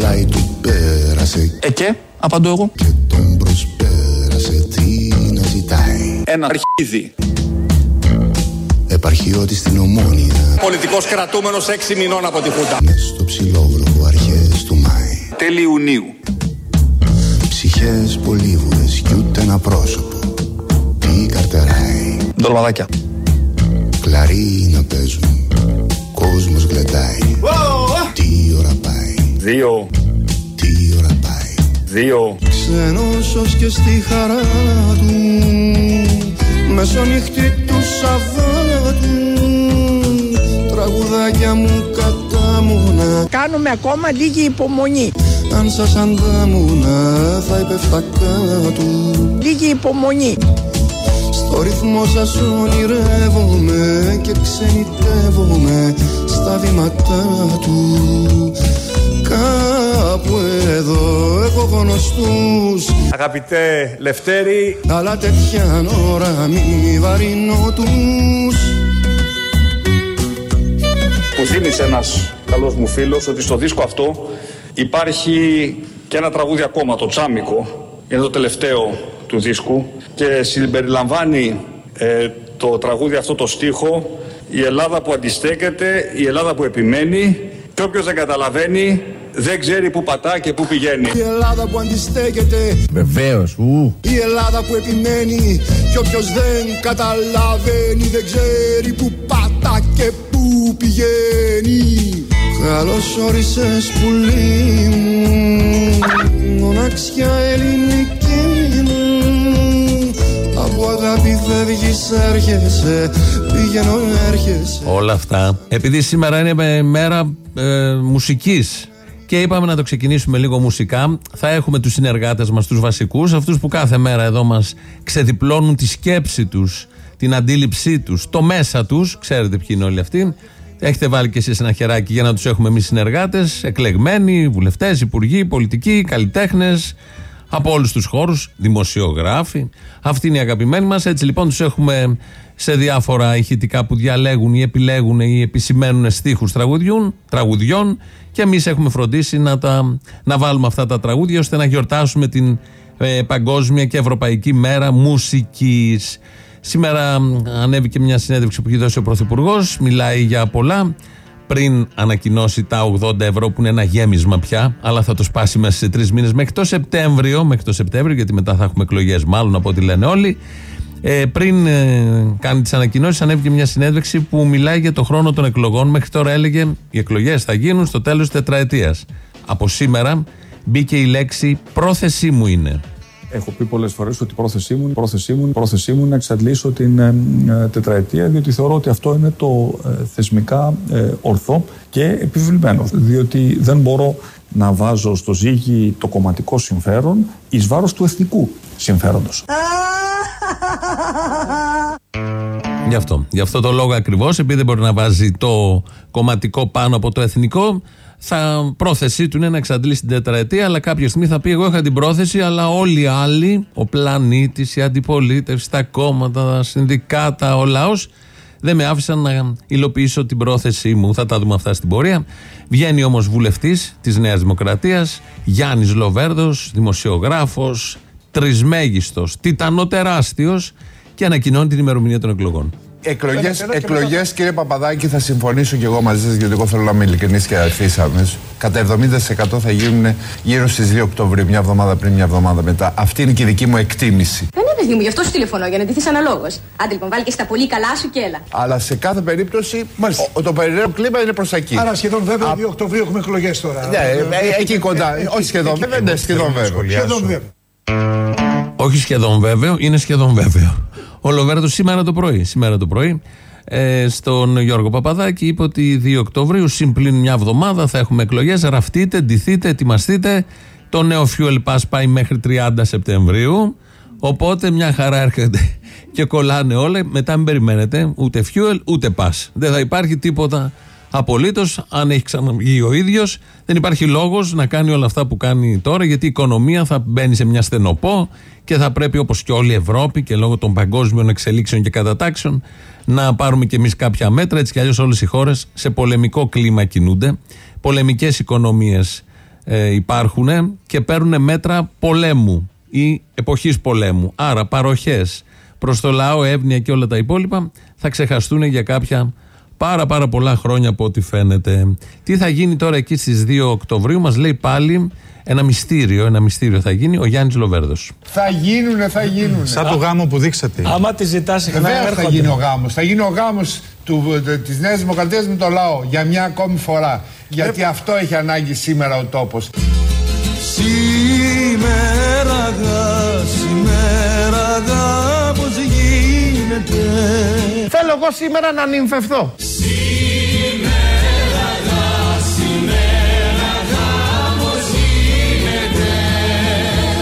πλάι του πέρασε Ε και, απαντώ εγώ. και τον προσπέρασε τι να ζητάει; Ένα αρχίδι. Επαρχιώτης στην Ομόνια Πολιτικός κρατούμενος 6 μηνών από τη Χούντα. μες στο ψηλόβροχο αρχές του Μάη Τέλη Ιουνίου. Ψυχές πολύβουρες κι ούτε ένα πρόσωπο Τι καρτεράει Ντολμαδάκια. Κλαρί να παίζουν Κόσμος γλεντάει Τι ώρα πάει Δύο. Τι ώρα πάει Δύο. Ξένος και στη χαρά του Μεσονύχτη του Σαββάτου Τραγουδάκια μου κατάμουνα Κάνουμε ακόμα λίγη υπομονή. Αν σας αντάμουνα θα έπεφτα κάτω Λίγη υπομονή. Στο ρυθμό σας ονειρεύομαι και ξενιτεύομαι στα βήματά του Κάπου εδώ έχω γνωστούς. Αγαπητέ Λευτέρη, αλλά τέτοια ώρα μη βαρύνω τους. Μου θύμισε ένας καλός μου φίλος ότι στο δίσκο αυτό υπάρχει και ένα τραγούδι ακόμα, το Τσάμικο. Είναι το τελευταίο του δίσκου. Και συμπεριλαμβάνει ε, το τραγούδι αυτό το στίχο η Ελλάδα που αντιστέκεται, η Ελλάδα που επιμένει και όποιος δεν καταλαβαίνει δεν ξέρει που πατά και που πηγαίνει. Η Ελλάδα που αντιστέκεται Βεβαίως. Η Ελλάδα που επιμένει Κι όποιος δεν καταλαβαίνει Δεν ξέρει που πατά και που πηγαίνει Καλώς όρισες πουλί μου Μοναξιά ελληνική μου Από αγάπη φεύγεις έρχεσαι Πηγαίνω έρχεσαι Όλα αυτά. Επειδή σήμερα είναι με- μέρα ε, μουσικής και είπαμε να το ξεκινήσουμε λίγο μουσικά, θα έχουμε τους συνεργάτες μας, τους βασικούς, αυτούς που κάθε μέρα εδώ μας ξεδιπλώνουν τη σκέψη τους, την αντίληψή τους, το μέσα τους, ξέρετε ποιοι είναι όλοι αυτοί. Έχετε βάλει και εσείς ένα χεράκι για να τους έχουμε εμείς συνεργάτες, εκλεγμένοι, βουλευτές, υπουργοί, πολιτικοί, καλλιτέχνες, από όλους τους χώρους, δημοσιογράφοι. Αυτοί είναι οι αγαπημένοι μας. Έτσι λοιπόν τους έχουμε σε διάφορα ηχητικά που διαλέγουν ή επιλέγουν ή επισημαίνουν στίχους τραγουδιών, τραγουδιών και εμείς έχουμε φροντίσει να, τα, να βάλουμε αυτά τα τραγούδια ώστε να γιορτάσουμε την ε, Παγκόσμια και Ευρωπαϊκή Μέρα Μουσικής. Σήμερα μ, ανέβηκε μια συνέντευξη που έχει δώσει ο Πρωθυπουργός, μιλάει για πολλά πριν ανακοινώσει τα 80 ευρώ που είναι ένα γέμισμα πια, αλλά θα το σπάσει μέσα σε τρεις μήνες μέχρι το Σεπτέμβριο, μέχρι το Σεπτέμβριο, γιατί μετά θα έχουμε εκλογές, μάλλον από ό,τι λένε όλοι. Ε, πριν ε, κάνει τις ανακοινώσεις, ανέβηκε μια συνέντευξη που μιλάει για το χρόνο των εκλογών. Μέχρι τώρα έλεγε οι εκλογές θα γίνουν στο τέλος της τετραετίας. Από σήμερα μπήκε η λέξη πρόθεσή μου είναι. Έχω πει πολλές φορές ότι η πρόθεσή μου, η πρόθεσή μου, η πρόθεσή μου είναι να εξαντλήσω την ε, ε, τετραετία, διότι θεωρώ ότι αυτό είναι το ε, θεσμικά ε, ορθό και επιβλημένο. Διότι δεν μπορώ να βάζω στο ζύγι το κομματικό συμφέρον εις βάρος του εθνικού συμφέροντος. Γι' αυτό. Γι' αυτό το λόγο ακριβώς, επειδή δεν μπορεί να βάζει το κομματικό πάνω από το εθνικό, θα πρόθεσή του είναι να εξαντλήσει την τετραετία, αλλά κάποια στιγμή θα πει: Εγώ είχα την πρόθεση, αλλά όλοι οι άλλοι, ο πλανήτης, η αντιπολίτευση, τα κόμματα, τα συνδικάτα, ο λαός, δεν με άφησαν να υλοποιήσω την πρόθεσή μου. Θα τα δούμε αυτά στην πορεία. Βγαίνει όμως βουλευτής της Νέας Δημοκρατίας, Γιάννης Λοβέρδος, δημοσιογράφος, τρισμέγιστος, τιτανοτεράστιος και ανακοινώνει την ημερομηνία των εκλογών. Εκλογέ, εκλογές, κύριε Παπαδάκη, θα συμφωνήσω και εγώ μαζί σας, γιατί εγώ θέλω να είμαι ειλικρινής και ευθύσαμε. Κατά 70% θα γίνουν γύρω στις 2 Οκτωβρίου, μια εβδομάδα πριν, μια εβδομάδα μετά. Αυτή είναι και η δική μου εκτίμηση. Δεν είναι παιδί μου, γι' αυτό σου τηλεφωνώ, για να ντυθείς αναλόγως. Άντε λοιπόν, βάλει και στα πολύ καλά σου και έλα. Αλλά σε κάθε περίπτωση ο, το περιραίω κλίμα είναι προς τα εκεί. Άρα σχεδόν βέβαια 2 Οκτωβρίου έχουμε εκλογές τώρα. Ναι, ε, ε, εκεί κοντά. Όχι σχεδόν βέβαια, ναι, σχεδόν βέβαια. Σχεδόν βέβαια. Όχι σχεδόν βέβαιο, είναι σχεδόν βέβαιο. Ο Λοβέρδος σήμερα το πρωί, σήμερα το πρωί ε, στον Γιώργο Παπαδάκη είπε ότι 2 Οκτωβρίου, συμπλήν μια εβδομάδα, θα έχουμε εκλογές. Ραφτείτε, ντυθείτε, ετοιμαστείτε. Το νέο Fuel Pass πάει μέχρι 30 Σεπτεμβρίου. Οπότε μια χαρά έρχεται και κολλάνε όλα. Μετά μην περιμένετε ούτε fuel ούτε pass. Δεν θα υπάρχει τίποτα απολύτως. Αν έχει ξαναβγεί ο ίδιος, δεν υπάρχει λόγος να κάνει όλα αυτά που κάνει τώρα, γιατί η οικονομία θα μπαίνει σε μια στενοπό και θα πρέπει όπως και όλη η Ευρώπη και λόγω των παγκόσμιων εξελίξεων και κατατάξεων να πάρουμε κι εμείς κάποια μέτρα. Έτσι κι αλλιώς όλες οι χώρες σε πολεμικό κλίμα κινούνται. Πολεμικές οικονομίες ε, υπάρχουν και παίρνουν μέτρα πολέμου ή εποχής πολέμου. Άρα παροχές προς το λαό, εύνοια και όλα τα υπόλοιπα θα ξεχαστούν για κάποια πάρα πάρα πολλά χρόνια από ό,τι φαίνεται. Τι θα γίνει τώρα εκεί στις 2 Οκτωβρίου μας λέει πάλι ένα μυστήριο, ένα μυστήριο θα γίνει ο Γιάννης Λοβέρδος. Θα γίνουνε, θα γίνουνε. Σαν το γάμο που δείξατε. Άμα τη ζητάς συχνά Βεβαίως θα έρχονται. γίνει ο γάμος. Θα γίνει ο γάμος της Νέας Δημοκρατίας με το λαό για μια ακόμη φορά. Γιατί αυτό έχει ανάγκη σήμερα ο τόπος. Σήμερα γα, σήμερα γα, πως γίνεται; Θέλω εγώ σήμερα να νυμφευθώ.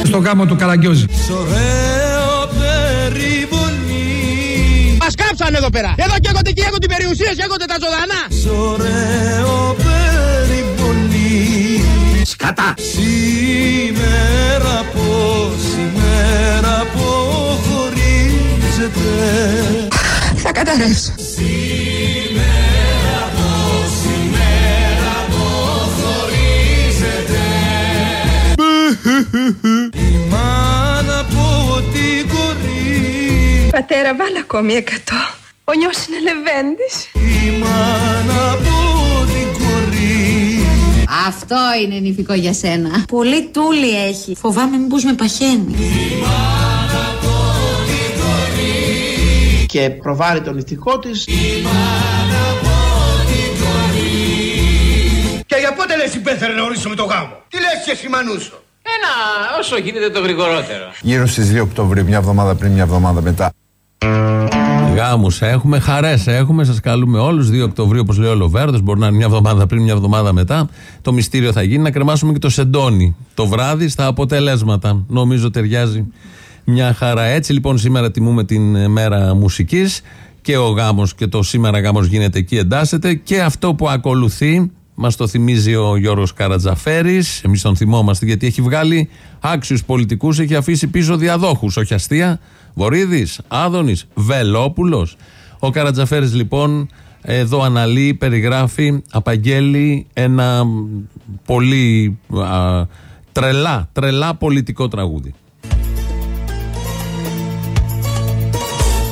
Στο γάμο του Καραγκιόζη. Σ' ωραίο περιβολή Μας κάψανε εδώ πέρα. Εδώ και έχονται και έχουν την περιουσία και έχονται τα ζωντανά. Σ' ωραίο περιβολή Σκατά. Σήμερα πως, σήμερα αποχωρίζεται Θα καταρρεύσω. Πατέρα, βάλε ακόμη εκατό. Ο νιός είναι λεβέντης. Η μάνα από την κορή Αυτό είναι νηφικό για σένα. Πολύ τούλι έχει. Φοβάμαι μήπως με παχαίνει. Και προβάλλει τον ηθικό της. Και για πότε λες υπέφερε να ορίσουμε το γάμο; Τι λες και εσύ Μανούσο; Ένα όσο γίνεται το γρηγορότερο. Γύρω στις 2 Οκτωβρίου, μια εβδομάδα πριν, μια εβδομάδα μετά. Γάμους έχουμε, χαρές έχουμε. Σας καλούμε όλους. 2 Οκτωβρίου, όπως λέει ο Λοβέρδος, μπορεί να είναι μια εβδομάδα πριν, μια εβδομάδα μετά. Το μυστήριο θα γίνει να κρεμάσουμε και το σεντόνι το βράδυ στα αποτελέσματα. Νομίζω ταιριάζει μια χαρά. Έτσι λοιπόν σήμερα τιμούμε την ε, μέρα μουσικής και ο γάμος και το σήμερα γάμος γίνεται εκεί, εντάσσεται. Και αυτό που ακολουθεί Μας το θυμίζει ο Γιώργος Καρατζαφέρης. Εμείς τον θυμόμαστε γιατί έχει βγάλει άξιους πολιτικούς, έχει αφήσει πίσω διαδόχους. Όχι αστεία. Βορύδης, Άδωνης, Βελόπουλος. Ο Καρατζαφέρης λοιπόν εδώ αναλύει, περιγράφει, απαγγέλει ένα πολύ α, τρελά, τρελά πολιτικό τραγούδι.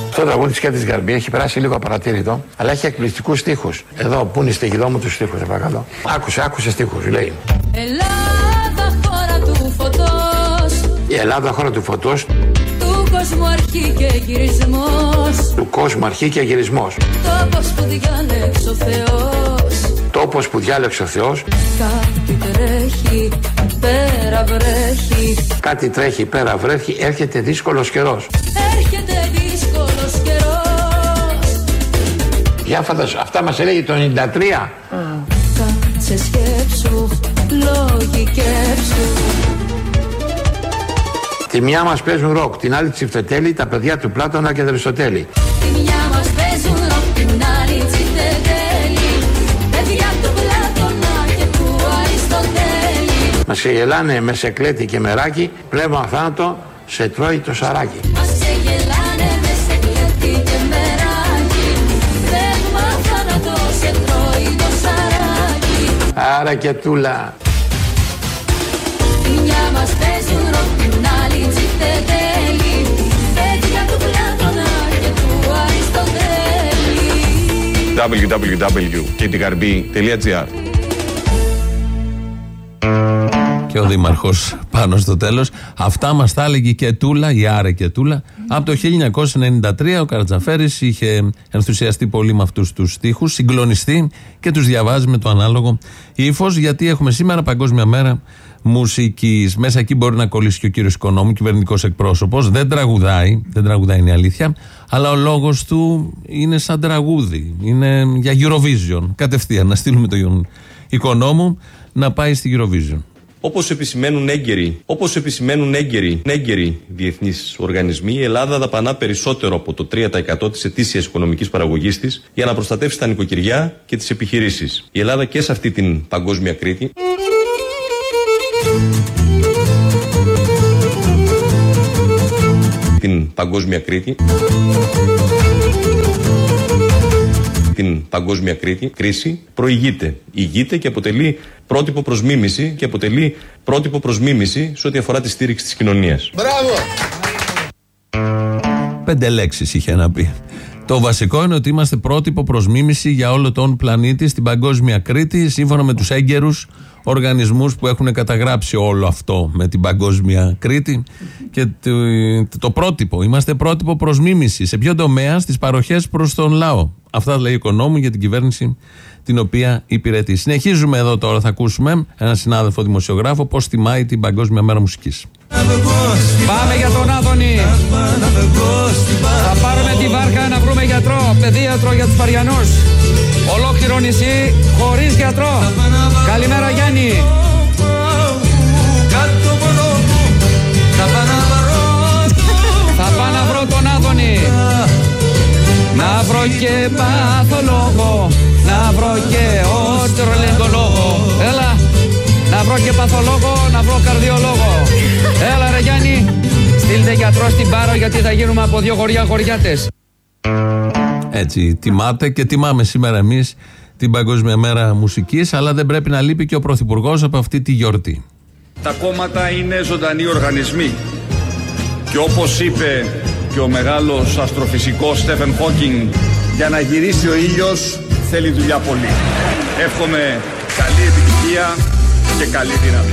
Αυτό το τραγούδι της Κέντρης Γκαρμπή έχει περάσει λίγο απαρατήρητο, αλλά έχει εκπληκτικούς στίχους. Εδώ, πού είναι η στοιχηδό μου τους στίχους, σε παρακαλώ. Άκουσε, άκουσε στίχους, λέει. Ελλάδα χώρα του φωτός Η Ελλάδα, χώρα του φωτός, Του κόσμου αρχή και γυρισμός του κόσμου αρχή και γυρισμός. Τόπος που διάλεξε ο Θεός Τόπος που διάλεξε ο Θεός, Κάτι τρέχει, πέρα βρέχει κάτι τρέχει πέρα, βρέχει, έρχεται δύσκολος καιρός. Έρχεται δύσκολος καιρός Για φαντάσου, αυτά μας έλεγε το 93. Κάτσε σκέψου, λόγοι κέψου Τη μια μας παίζουν ροκ, την άλλη τσιφτετέλη, τα παιδιά του Πλάτωνα και του Αριστοτέλη. Τη μια μας παίζουν ροκ, την άλλη τσιτετέλη Παιδιά του Πλάτωνα και του Αριστοτέλη Μας ξεγελάνε με σεκλέτη και μεράκι, πνεύμα θάνατο, σε τρώει το σαράκι. Μας ξεγελάνε με σε κλέφτη και μεράκι Φεύγμα θάνατο σε τρώει το σαράκι Άρα και τούλα. Τη μια μας παίζουν Αριστοτέλη www.kdgarbi.gr Και ο Δήμαρχος πάνω στο τέλος. Αυτά μας τα έλεγε και Τούλα, η Άρε και Τούλα. Από το 1993 ο Καρατζαφέρης είχε ενθουσιαστεί πολύ με αυτούς τους στίχους, συγκλονιστεί και τους διαβάζει με το ανάλογο ύφος, γιατί έχουμε σήμερα Παγκόσμια Μέρα Μουσικής. Μέσα εκεί μπορεί να κολλήσει και ο κύριος Οικονόμου, κυβερνητικός εκπρόσωπος. Δεν τραγουδάει, δεν τραγουδάει είναι η αλήθεια, αλλά ο λόγος του είναι σαν τραγούδι. Είναι για Eurovision. Κατευθείαν να στείλουμε τον Οικονόμου να πάει στη Eurovision. Όπως επισημαίνουν έγκαιροι, όπως επισημαίνουν έγκαιροι, έγκαιροι διεθνείς οργανισμοί, η Ελλάδα δαπανά περισσότερο από το 3% της ετήσιας οικονομικής παραγωγής της για να προστατεύσει τα νοικοκυριά και τις επιχειρήσεις. Η Ελλάδα και σε αυτή την παγκόσμια Κρήτη την παγκόσμια Κρήτη την παγκόσμια κρί- κρίση, προηγείται, ηγείται και αποτελεί πρότυπο προς μίμηση και αποτελεί πρότυπο προς μίμηση σε ό,τι αφορά τη στήριξη της κοινωνίας. Μπράβο! Πέντε λέξεις είχε να πει. Το βασικό είναι ότι είμαστε πρότυπο προς μίμηση για όλο τον πλανήτη στην παγκόσμια Κρήτη, σύμφωνα με τους έγκαιρους οργανισμούς που έχουν καταγράψει όλο αυτό με την παγκόσμια Κρήτη. Και το, το πρότυπο, είμαστε πρότυπο προς μίμηση. Σε ποιο τομέα, στις παροχές προς τον λαό. Αυτά λέει ο οικονόμου για την κυβέρνηση την οποία υπηρετεί. Συνεχίζουμε εδώ τώρα, θα ακούσουμε έναν συνάδελφο δημοσιογράφο πώς τιμάει την Παγκόσμια Μέρα Μουσικής. Πάμε για τον Άδωνη. Θα πάρουμε τη βάρκα να βρούμε γιατρό, παιδίατρο για τους Παριανούς. Ολόκληρο νησί χωρίς γιατρό. Καλημέρα Γιάννη. Θα πάω να βρω τον Άδωνη. Να βρω και παθολόγο, να βρω και οτρολεγκολόγο. Έλα, να βρω και παθολόγο, να βρω καρδιολόγο. Έλα ρε Γιάννη, στείλτε γιατρό στην Πάρο γιατί θα γίνουμε από δύο χωριά χωριάτες. Έτσι, τιμάτε και τιμάμε σήμερα εμείς την Παγκόσμια Μέρα Μουσικής, αλλά δεν πρέπει να λείπει και ο Πρωθυπουργός από αυτή τη γιορτή. Τα κόμματα είναι ζωντανοί οργανισμοί και όπως είπε και ο μεγάλος αστροφυσικός Στέφεν Χόκινγκ για να γυρίσει ο ήλιος θέλει δουλειά πολύ. Εύχομαι καλή επιτυχία και καλή δύναμη.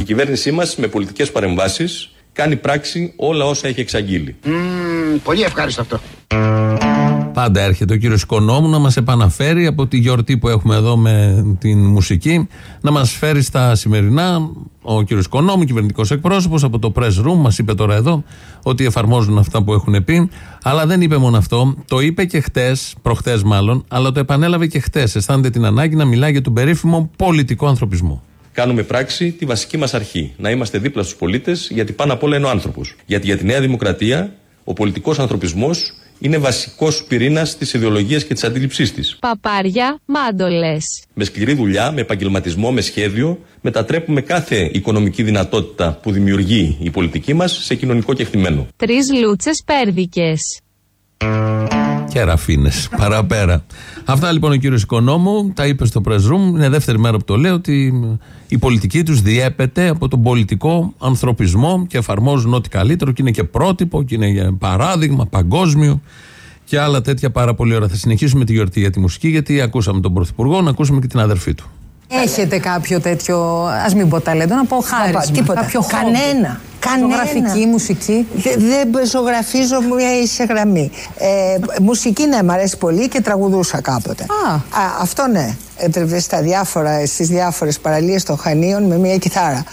Η κυβέρνησή μας με πολιτικές παρεμβάσεις κάνει πράξη όλα όσα έχει εξαγγείλει. πολύ ευχάριστο αυτό. Πάντα έρχεται ο κύριος Οικονόμου να μας επαναφέρει από τη γιορτή που έχουμε εδώ με την μουσική, να μας φέρει στα σημερινά. Ο κύριος Οικονόμου, κυβερνητικός εκπρόσωπος από το Press Room, μας είπε τώρα εδώ ότι εφαρμόζουν αυτά που έχουν πει. Αλλά δεν είπε μόνο αυτό. Το είπε και χτες, προχτές μάλλον, αλλά το επανέλαβε και χτες. Αισθάνεται την ανάγκη να μιλάει για τον περίφημο πολιτικό ανθρωπισμό. Κάνουμε πράξη τη βασική μας αρχή. Να είμαστε δίπλα στους πολίτες, γιατί πάνω απ' όλα είναι ο άνθρωπος. Γιατί για τη Νέα Δημοκρατία ο πολιτικός ανθρωπισμός είναι βασικός πυρήνας της ιδεολογίας και της αντίληψής της. Παπάρια, μάντολες. Με σκληρή δουλειά, με επαγγελματισμό, με σχέδιο, μετατρέπουμε κάθε οικονομική δυνατότητα που δημιουργεί η πολιτική μας σε κοινωνικό κεκτημένο. Τρεις λούτσες πέρδικες. Και ραφίνες παραπέρα. Αυτά λοιπόν ο κύριος Οικονόμου τα είπε στο press room. Είναι δεύτερη μέρα που το λέω ότι η πολιτική τους διέπεται από τον πολιτικό ανθρωπισμό και εφαρμόζουν ό,τι καλύτερο και είναι και πρότυπο και είναι για παράδειγμα παγκόσμιο και άλλα τέτοια πάρα πολύ ωραία. Θα συνεχίσουμε τη γιορτή για τη μουσική γιατί ακούσαμε τον Πρωθυπουργό, να ακούσουμε και την αδερφή του. Έχετε κάποιο τέτοιο, ας μην πω ταλέντο, να πω χάρισμα. τίποτα. Κάποιο χόμπι. Κανένα. Κανένα. Ζωγραφική, μουσική. Δε- Δεν ζωγραφίζω μια ίσια γραμμή. Ε, μουσική ναι, μ' αρέσει πολύ και τραγουδούσα κάποτε. Α. αυτό ναι. Έτρεβε στα διάφορα, στις διάφορες παραλίες των Χανίων με μια κιθάρα.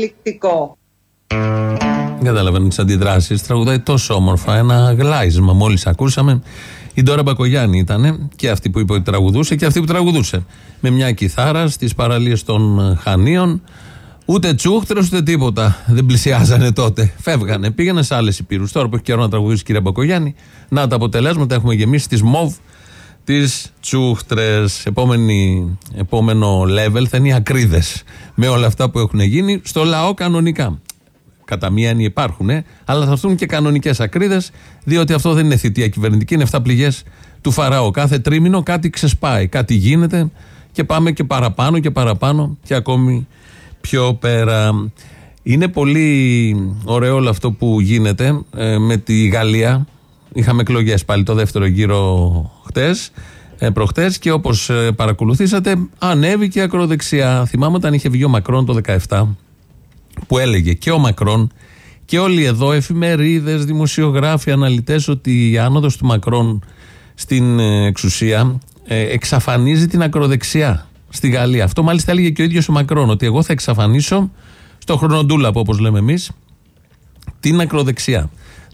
Καταπληκτικό. Δεν καταλαβαίνω τις αντιδράσεις. Τραγουδάει τόσο όμορφα. Ένα γλάισμα. Μόλις ακούσαμε. Η Ντόρα Μπακογιάννη ήταν και αυτή που είπε ότι τραγουδούσε και αυτή που τραγουδούσε. Με μια κιθάρα στις παραλίες των Χανίων. Ούτε τσούχτρες ούτε τίποτα. Δεν πλησιάζανε τότε. Φεύγανε. Πήγανε σε άλλες υπήρους. Τώρα που έχει καιρό να τραγουδήσει η κυρία Μπακογιάννη. Να τα αποτελέσματα έχουμε γεμίσει τις ΜΟΒ τις τσούχτρες. Επόμενο level θα είναι οι ακρίδες. Με όλα αυτά που έχουν γίνει στο λαό κανονικά. Κατά μία έννοια υπάρχουν, αλλά θα έρθουν και κανονικές ακρίδες, διότι αυτό δεν είναι θητεία κυβερνητική, είναι 7 πληγέ του Φαραώ. Κάθε τρίμηνο κάτι ξεσπάει, κάτι γίνεται και πάμε και παραπάνω και παραπάνω και ακόμη πιο πέρα. Είναι πολύ ωραίο όλο αυτό που γίνεται ε, με τη Γαλλία. Είχαμε εκλογές πάλι το δεύτερο γύρο χτες, ε, προχτές και όπως παρακολουθήσατε, ανέβηκε η ακροδεξιά. Θυμάμαι όταν είχε βγει ο Μακρόν το 17, που έλεγε και ο Μακρόν και όλοι εδώ, εφημερίδες, δημοσιογράφοι, αναλυτές, ότι η άνοδος του Μακρόν στην ε, εξουσία ε, εξαφανίζει την ακροδεξιά στη Γαλλία. Αυτό μάλιστα έλεγε και ο ίδιος ο Μακρόν, ότι εγώ θα εξαφανίσω στο χρονοτούλαπο, όπως λέμε εμείς, την ακροδεξιά.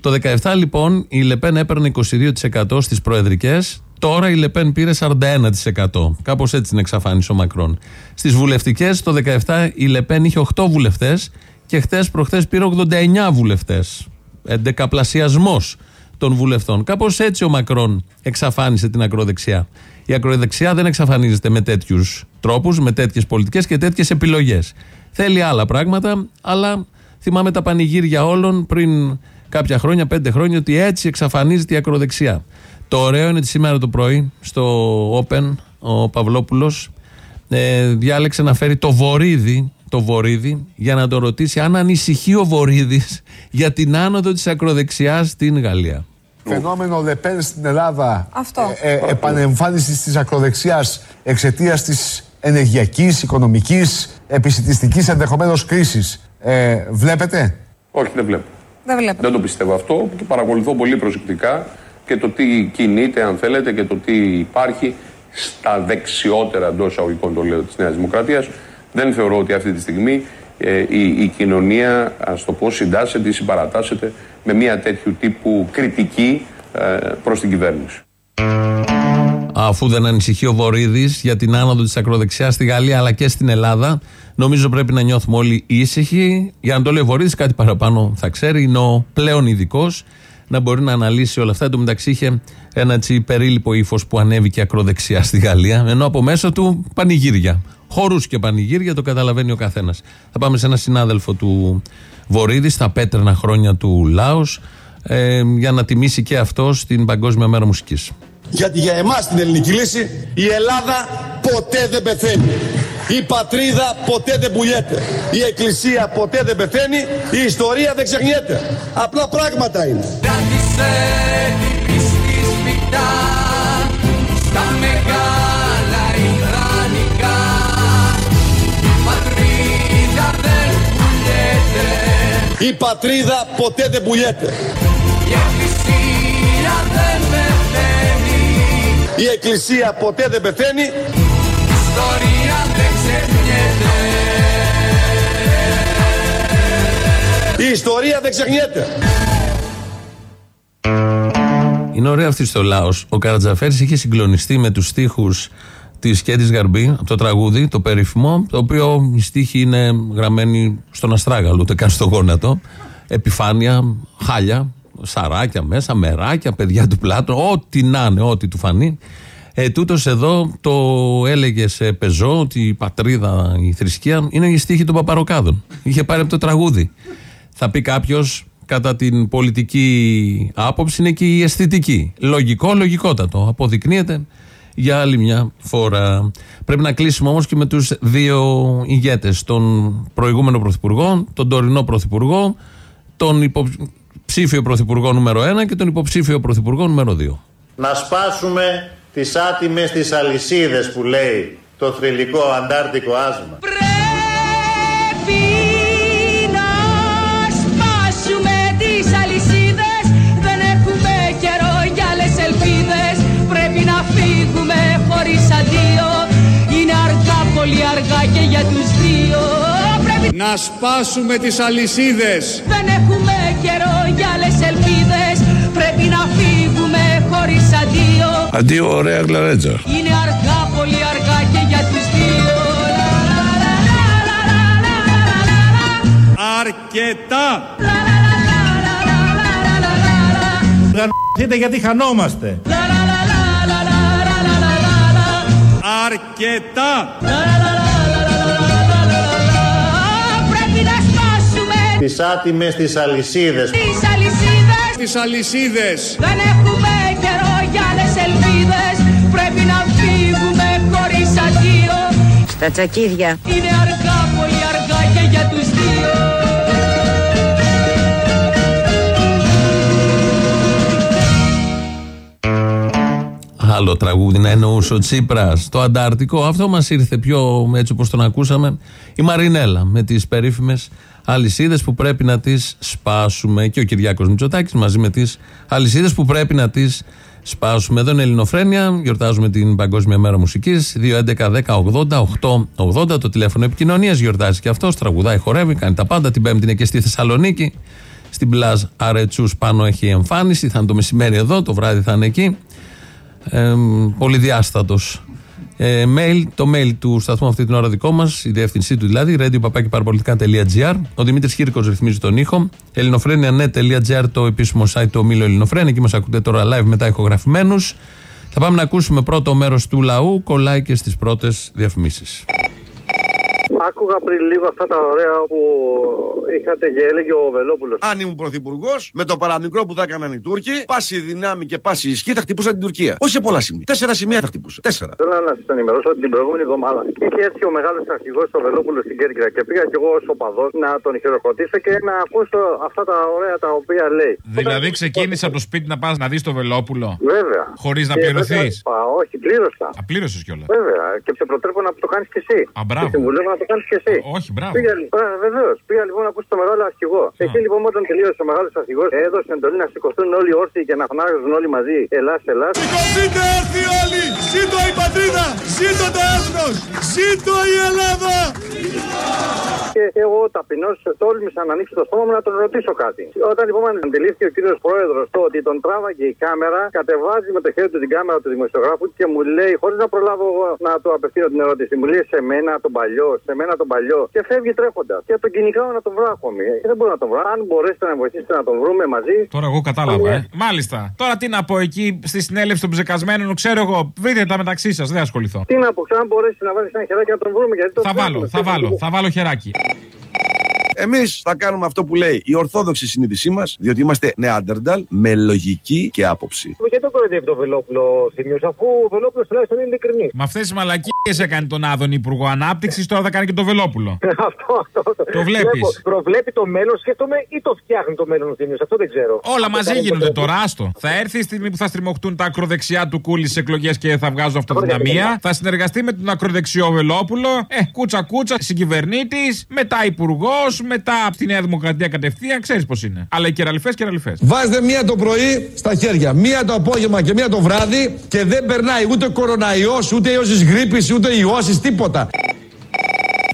Το 17 λοιπόν η Λεπέν έπαιρνε 22% στις προεδρικές, τώρα η Λεπέν πήρε 41%. Κάπως έτσι την εξαφάνισε ο Μακρόν. Στις βουλευτικές το 17 η Λεπέν είχε 8 βουλευτές και χτες προχθές πήρε 89 βουλευτές. Εντεκαπλασιασμός των βουλευτών. Κάπως έτσι ο Μακρόν εξαφάνισε την ακροδεξιά. Η ακροδεξιά δεν εξαφανίζεται με τέτοιους τρόπους, με τέτοιες πολιτικές και τέτοιες επιλογές. Θέλει άλλα πράγματα, αλλά θυμάμαι τα πανηγύρια όλων πριν κάποια χρόνια, πέντε χρόνια, ότι έτσι εξαφανίζεται η ακροδεξιά. Το ωραίο είναι ότι σήμερα το πρωί στο Open ο Παυλόπουλος ε, διάλεξε να φέρει το βορίδι, το βορίδι για να το ρωτήσει αν ανησυχεί ο Βορύδης για την άνοδο της ακροδεξιάς στην Γαλλία. Φαινόμενο Λεπέν στην Ελλάδα. Αυτό. Ε, ε, επανεμφάνισης της ακροδεξιάς εξαιτίας της ενεργειακής, οικονομικής, επισητιστικής ενδεχομένως κρίσης. Ε, βλέπετε; Όχι, δεν βλέπω. Δεν βλέπω. Δεν το πιστεύω αυτό και παρακολουθώ πολύ προσεκτικά και το τι κινείται, αν θέλετε, και το τι υπάρχει στα δεξιότερα εντός αγωγικών το λέω της Νέας Δημοκρατίας. Δεν θεωρώ ότι αυτή τη στιγμή ε, η, η κοινωνία, ας το πω, συντάσσεται ή συμπαρατάσσεται με μια τέτοιου τύπου κριτική ε, προς την κυβέρνηση. Αφού δεν ανησυχεί ο Βορύδης για την άνοδο της ακροδεξιάς στη Γαλλία αλλά και στην Ελλάδα, νομίζω πρέπει να νιώθουμε όλοι ήσυχοι. Για να το λέει ο Βορύδης, κάτι παραπάνω θα ξέρει. Είναι ο πλέον ειδικός να μπορεί να αναλύσει όλα αυτά. Εν τω μεταξύ είχε ένα έτσι περίληπο ύφος που ανέβηκε ακροδεξιά στη Γαλλία, ενώ από μέσα του πανηγύρια. Χορούς και πανηγύρια, το καταλαβαίνει ο καθένας. Θα πάμε σε ένα συνάδελφο του Βορύδη, στα πέτρενα χρόνια του Λάο, ε, για να τιμήσει και αυτό την Παγκόσμια Μέρα Μουσικής. Γιατί για εμάς την ελληνική λύση η Ελλάδα ποτέ δεν πεθαίνει. Η πατρίδα ποτέ δεν πουλιέται. Η εκκλησία ποτέ δεν πεθαίνει. Η ιστορία δεν ξεχνιέται. Απλά πράγματα είναι. Κράτησε την πίστη σφιχτά στα μεγάλα ιδανικά. Η πατρίδα δεν πουλιέται. Η πατρίδα ποτέ δεν πουλιέται. Η εκκλησία Η εκκλησία ποτέ δεν πεθαίνει. Η ιστορία δεν ξεχνιέται. Η ιστορία δεν ξεχνιέται. Είναι ωραία αυτή στο Λάος. Ο Καρατζαφέρης είχε συγκλονιστεί με τους στίχους της Κέντης Γαρμπή από το τραγούδι, το περίφημο, το οποίο οι στίχοι είναι γραμμένοι στον αστράγαλο, ούτε καν στο γόνατο. Επιφάνεια, χάλια, σαράκια μέσα, μεράκια, παιδιά του πλάτου, ό,τι να είναι, ό,τι του φανεί. Ε, τούτος εδώ το έλεγε σε πεζό ότι η πατρίδα, η θρησκεία είναι η στίχη των παπαροκάδων. Είχε πάρει από το τραγούδι. Θα πει κάποιος, κατά την πολιτική άποψη, είναι και η αισθητική. Λογικό, λογικότατο. Αποδεικνύεται για άλλη μια φορά. Πρέπει να κλείσουμε όμως και με τους δύο ηγέτες. Τον προηγούμενο πρωθυπουργό, τον τωρινό πρωθυπουργό, τον υποψήφιο πρωθυπουργό νούμερο 1 και τον υποψήφιο πρωθυπουργό νούμερο 2. Να σπάσουμε τις άτιμες τις αλυσίδες που λέει το θρηλυκό αντάρτικο άσμα. Πρέπει να σπάσουμε τις αλυσίδες. Δεν έχουμε καιρό για άλλες ελπίδες. Πρέπει να φύγουμε χωρίς αντίο. Είναι αργά, πολύ αργά και για τους δύο. Πρέπει Να σπάσουμε τις αλυσίδες. Δεν έχουμε καιρό αντίο Αντίο, ωραία γλαρέτζα. Είναι αργά, πολύ αργά και για τους δύο Αρκετά Γαμ***τε γιατί χανόμαστε. Αρκετά. Πρέπει να σπάσουμε Τις άτιμες τις αλυσίδες. τις αλυσίδες Τις αλυσίδες. Δεν έχουμε καιρό για άλλες ελπίδες Πρέπει να φύγουμε χωρίς αντίο Στα τσακίδια. Είναι αργά, πολύ αργά και για τους δύο Άλλο τραγούδι να εννοούσε ο Τσίπρας. Το Αντάρτικο. Αυτό μας ήρθε πιο έτσι όπως τον ακούσαμε. Η Μαρινέλα με τις περίφημες αλυσίδες που πρέπει να τις σπάσουμε. Και ο Κυριάκος Μητσοτάκης μαζί με τις αλυσίδες που πρέπει να τις σπάσουμε. Εδώ είναι Ελληνοφρένια. Γιορτάζουμε την Παγκόσμια Μέρα Μουσικής. 2.11.10.80.880 το τηλέφωνο επικοινωνίας. Γιορτάζει και αυτός. Τραγουδάει, χορεύει, κάνει τα πάντα. Την Πέμπτη είναι και στη Θεσσαλονίκη. Στην Πλάζ Αρετσούς πάνω έχει εμφάνιση. Θα είναι το μεσημέρι εδώ, το βράδυ θα είναι εκεί. Ε, πολυδιάστατος. Ε, mail, το mail του σταθμού αυτή την ώρα δικό μας, η διεύθυνσή του δηλαδή, radio.papakiparapolitica.gr. Ο Δημήτρης Κύρκο ρυθμίζει τον ήχο. ελληνοφρένια.net.gr το επίσημο site του ομίλου Ελληνοφρένια. Εκεί μας ακούτε τώρα live μετά ηχογραφημένους. Θα πάμε να ακούσουμε πρώτο μέρος του λαού. Κολλάει και στις πρώτες διαφημίσεις. Άκουγα πριν λίγο αυτά τα ωραία που είχατε και έλεγε ο Βελόπουλος. Αν ήμουν πρωθυπουργός, με το παραμικρό που θα έκαναν οι Τούρκοι, πάση δυνάμει και πάση ισχύ θα χτυπούσαν την Τουρκία. Όχι σε πολλά σημεία. Τέσσερα σημεία θα χτυπούσε. Τέσσερα. Θέλω να σας ενημερώσω ότι την προηγούμενη εβδομάδα είχε έρθει ο μεγάλος αρχηγός ο Βελόπουλος στην Κέρκυρα και πήγα κι εγώ ως οπαδός να τον χειροκροτήσω και να ακούσω αυτά τα ωραία τα οποία λέει. Δηλαδή ξεκίνησε από το σπίτι να πας να δεις το Βελόπουλο; Βέβαια. Χωρίς να Και πληρωθείς; βέβαια- Α, όχι, πλήρωσα. Απλήρωσε κιόλας. Βέβαια. Και σε προτρέπω να το κάνεις κι εσύ. Α, μπράβο. Και συμβουλεύω να το κάνεις κι εσύ. Όχι, μπράβο. Πήγα, βεβαίως. Πήγα λοιπόν να ακούσει το μεγάλο αρχηγό. Εκεί λοιπόν όταν τελείωσε ο μεγάλος αρχηγός, έδωσε εντολή να σηκωθούν όλοι όρθιοι και να φωνάζουν όλοι μαζί. Ελλά, Ελλά. Σηκωθείτε έρθει όλοι. Ζήτω η πατρίδα. Ζήτω το έθνος. Ζήτω η Ελλάδα. Και εγώ ταπεινώ τόλμησα να ανοίξω το στόμα μου να τον ρωτήσω κάτι. Όταν λοιπόν αντιλήφθηκε ο κύριος πρόεδρος το ότι τον τράβαγε η κάμερα, κατεβάζει με το χέρι του την κάμερα του δημοσιογράφου και μου λέει, χωρίς να προλάβω εγώ να του απευθύνω την ερώτηση, μου λέει σε μένα τον παλιό, σε μένα τον παλιό και φεύγει τρέχοντας. Και τον κυνηγάω να τον βρω ακόμη. Ε, δεν μπορώ να τον βρω. Αν μπορέσετε να βοηθήσετε να τον βρούμε μαζί. Τώρα εγώ κατάλαβα, ε. Μάλιστα. Τώρα τι να πω εκεί στη συνέλευση των ψεκασμένων, ξέρω εγώ. Βρείτε τα μεταξύ σας, δεν ασχοληθώ. Τι να πω, αν μπορέσει να βάλει ένα χεράκι να τον βρούμε γιατί το Θα βάλω, θα βάλω, θα βάλω χεράκι. Εμείς θα κάνουμε αυτό που λέει η ορθόδοξη συνείδησή μας, διότι είμαστε νεάντερνταλ με λογική και άποψη. Γιατί τον κοροϊδεύει το Βελόπουλο Θήμιο, αφού ο Βελόπουλος τουλάχιστον είναι ειλικρινής. Με αυτές τι μαλακίες έκανε τον Άδων Υπουργό Ανάπτυξης, τώρα θα κάνει και το Βελόπουλο. αυτό, αυτό. Το βλέπεις. Βλέπω, Προβλέπει το μέλλον, σκέφτομαι ή το φτιάχνει το μέλλον ο Θήμιο. Αυτό δεν ξέρω. Όλα Αυτό μαζί κάνει γίνονται το τώρα, άστο. Θα έρθει η στιγμή που θα στριμωχτούν τα ακροδεξιά του κούλι στι εκλογές και θα βγάζουν αυτοδυναμία. Θα συνεργαστεί με τον ακροδεξιό Βελόπουλο. Ε, κούτσα κούτσα, συγκυβερνήτης, μετά υπουργός, μετά από τη Νέα Δημοκρατία κατευθείαν. Ξέρεις πώς είναι. Αλλά οι κεραλιφές κεραλιφές. Βάζετε μία το πρωί στα χέρια, μία το απόγευμα και μία το βράδυ και δεν περνάει ούτε κοροναϊός, ούτε ιώσεις γρήπης, ούτε ιώσεις, τίποτα.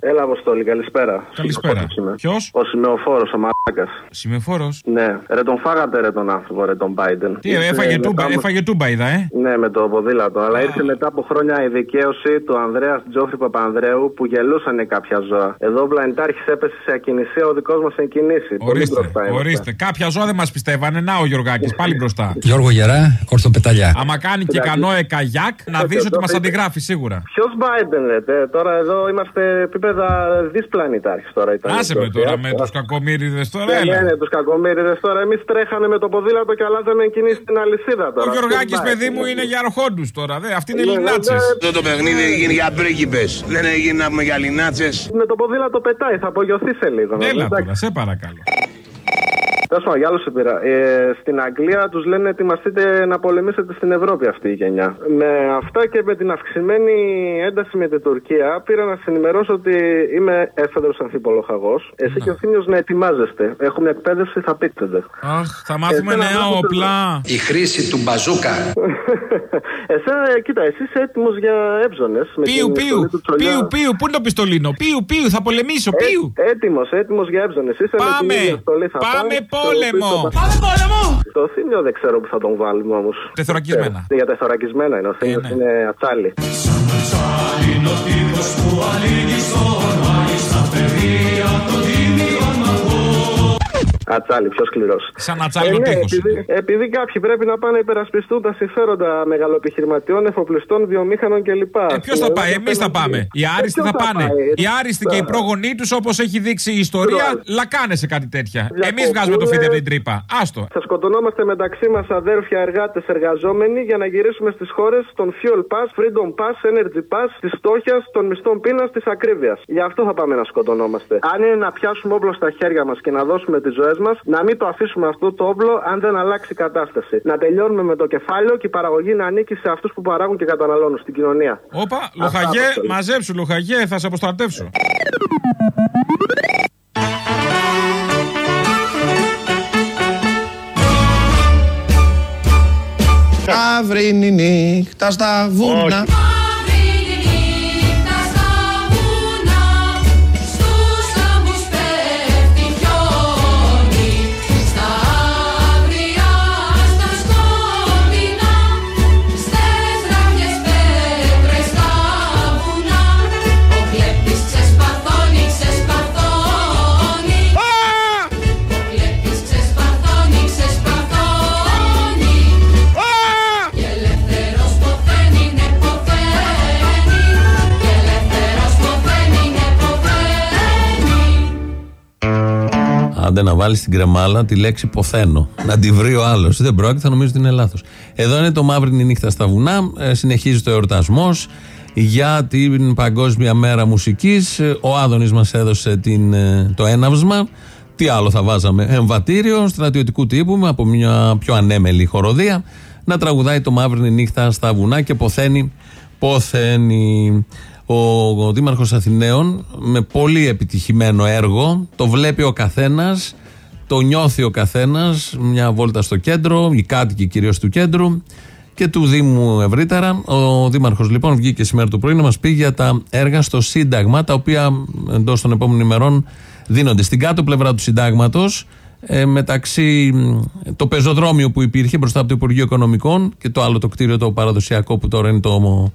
Έλα, Αποστόλη, καλησπέρα. Καλησπέρα. Ποιος; Ο σημεοφόρος, ο μαλάκας. Σημεφόρο. Ναι, ρε τον φάγατε ρε τον άνθρωπο, ρε τον Biden. Τι, Ήρθε έφαγε μετά τούμπα, από- έφαγε τούμπα, είδα, ε. Ναι, με το ποδήλατο. Αλλά ήρθε μετά από χρόνια η δικαίωση του Ανδρέας Τζόφρι Παπανδρέου που γελούσαν κάποια ζώα. Εδώ ο πλανητάρχη έπεσε σε ακινησία, ο δικός μας σε κινήσει. Πολύ Ορίστε, μπροστά είμαστε. ορίστε. Κάποια ζώα δεν μας πιστεύανε. Να ο Γιωργάκης, πάλι μπροστά. Γιώργο Γερά, ορθοπεταλιά. Άμα κάνει και κανόε καγιάκ, να δεις ότι μας αντιγράφει σίγουρα. Ποιος Biden, λέτε. Τώρα εδώ είμαστε επίπεδα δυσπλανητάρχη τώρα. Ήταν Άσε με τώρα με τους κακομίριδε τώρα, Ναι, ναι, έλα. ναι, τους κακομίριδε τώρα. Εμείς τρέχανε με το ποδήλατο και αλλάζαμε κινήσεις στην αλυσίδα τώρα. Ο Γιωργάκης, Ποιος παιδί Biden, μου, ναι. είναι για αρχόντου τώρα. Δε. Αυτοί είναι Ναι, Ελληνάτσε. ναι, Αυτό το παιχνίδι έγινε για πρίγκιπες. Δεν έγινε να πούμε για λινάτσες. Με το ποδήλατο πετάει, θα απογειωθεί σε λίγο. Έλα Εντάξει. τώρα, σε παρακαλώ. Τέλος πάντων, για άλλο σε πήρα. Ε, στην Αγγλία τους λένε ετοιμαστείτε να πολεμήσετε στην Ευρώπη αυτή η γενιά. Με αυτά και με την αυξημένη ένταση με την Τουρκία, πήρα να σα ενημερώσω ότι είμαι έφεδρος αμφιπολοχαγός. Εσύ και ο Θήμιος να ετοιμάζεστε. Έχουμε εκπαίδευση, θα πείτε. Αχ, θα μάθουμε Εσένα νέα να μάθετε- όπλα. Η χρήση του μπαζούκα. Εσένα, κοίτα, εσύ είσαι έτοιμος για έψονες. Πιου, πιου, πιου, πιου, πού είναι το πιστολίνο; Πιου, πιου, θα πολεμήσω, πιου. Έτοιμος, έτοιμος για έψονες. Είσαι με την Πάμε. ίδια στολή θα Πάμε πάω, πόλεμο. στο πίσω- Πάμε πόλεμο. Το θύμιο δεν ξέρω που θα τον βάλουμε όμως. Τεθωρακισμένα. Για τεθωρακισμένα είναι. Ο θύμιο ναι. είναι ατσάλι. Είναι ο τείχος που αλήγει στον Άρη στα παιδεία των τίμιων μαχών. Ατσάλι, πιο σκληρός. Σαν ατσάλι ο τείχος. Ε, ναι, επειδή, επειδή κάποιοι πρέπει να πάνε να υπερασπιστούν τα συμφέροντα μεγαλοεπιχειρηματιών, εφοπλιστών, βιομήχανων κλπ. Ε, Ποιος θα πάει, εμείς θα πάμε. Οι άριστοι ποιος θα θα πάνε. πάει, Οι άριστοι και οι πρόγονοί τους, όπως έχει δείξει η ιστορία, λακάνε σε κάτι τέτοια. Εμείς Διακόπτουνε. βγάζουμε το φίδι από την τρύπα. Άστο. Θα σκοτωνόμαστε μεταξύ μας αδέρφια εργάτες εργαζόμενοι για να γυρίσουμε στις χώρες των Fuel Pass, Freedom Pass, Energy Pass, της φτώχειας, των μισθών πείνας, της ακρίβειας. Γι' αυτό θα πάμε να σκοτωνόμαστε. Αν είναι να πιάσουμε όπλο στα χέρια μας και να δώσουμε τι ζωέ μας, να μην το αφήσουμε αυτό το όπλο αν δεν αλλάξει η κατάσταση. Να τελειώνουμε με το κεφάλαιο και η παραγωγή να ανήκει σε αυτούς που παράγουν και καταναλώνουν στην κοινωνία. Όπα, Αυτά, λοχαγέ, Αποστολή. μαζέψου, λοχαγέ, θα σε αποστρατεύσω. Αύρινη νύχτα στα βουνά. Άντε να βάλεις στην κρεμάλα τη λέξη ποθαίνω. Να τη βρει ο άλλος. Δεν πρόκειται, θα νομίζω ότι είναι λάθος. Εδώ είναι το Μαύρη νύχτα στα βουνά. Ε, συνεχίζει το εορτασμός για την Παγκόσμια Μέρα Μουσικής. Ο Άδωνης μας έδωσε την, ε, το έναυσμα. Τι άλλο θα βάζαμε; Εμβατήριο στρατιωτικού τύπου με από μια πιο ανέμελη χοροδία να τραγουδάει το Μαύρη νύχτα στα βουνά και ποθαίνει. Ποθαίνει. Ο, ο Δήμαρχος Αθηναίων με πολύ επιτυχημένο έργο το βλέπει ο καθένας το νιώθει ο καθένας μια βόλτα στο κέντρο οι κάτοικοι κυρίως του κέντρου και του Δήμου ευρύτερα. Ο Δήμαρχος λοιπόν βγήκε σήμερα το πρωί να μας πει για τα έργα στο Σύνταγμα τα οποία εντός των επόμενων ημερών δίνονται στην κάτω πλευρά του Συντάγματος ε, μεταξύ μ, το πεζοδρόμιο που υπήρχε μπροστά από το Υπουργείο Οικονομικών και το άλλο το κτίριο το παραδοσιακό που τώρα είναι το μ,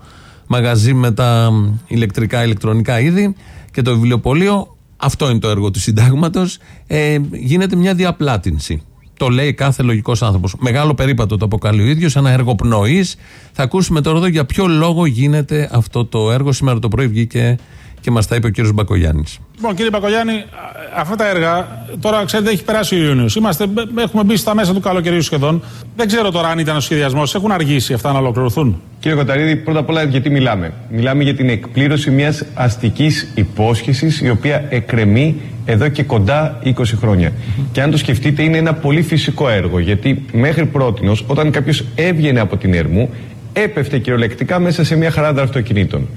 μαγαζί με τα μ, ηλεκτρικά ηλεκτρονικά είδη και το βιβλιοπωλείο αυτό είναι το έργο του συντάγματος. Ε, γίνεται μια διαπλάτηνση. Το λέει κάθε λογικός άνθρωπος. Μεγάλο περίπατο το αποκαλεί ο ίδιος, ένα έργο πνοής. Θα ακούσουμε τώρα εδώ για ποιο λόγο γίνεται αυτό το έργο. Σήμερα το πρωί βγήκε και μας τα είπε ο κύριος Μπακογιάννης. Λοιπόν, κύριε Μπακογιάννη, α, αυτά τα έργα τώρα ξέρετε έχει περάσει ο Ιούνιος. Έχουμε μπει στα μέσα του καλοκαιρίου σχεδόν. Δεν ξέρω τώρα αν ήταν ο σχεδιασμός. Έχουν αργήσει αυτά να ολοκληρωθούν; Κύριε Κοταρίδη, πρώτα απ' όλα γιατί μιλάμε. Μιλάμε για την εκπλήρωση μιας αστικής υπόσχεσης η οποία εκκρεμεί εδώ και κοντά 20 χρόνια. Και αν το σκεφτείτε, είναι ένα πολύ φυσικό έργο. Γιατί μέχρι πρώτη, όταν κάποιος έβγαινε από την Ερμού, έπεφτε κυριολεκτικά μέσα σε μια χαράδρα αυτοκινήτων.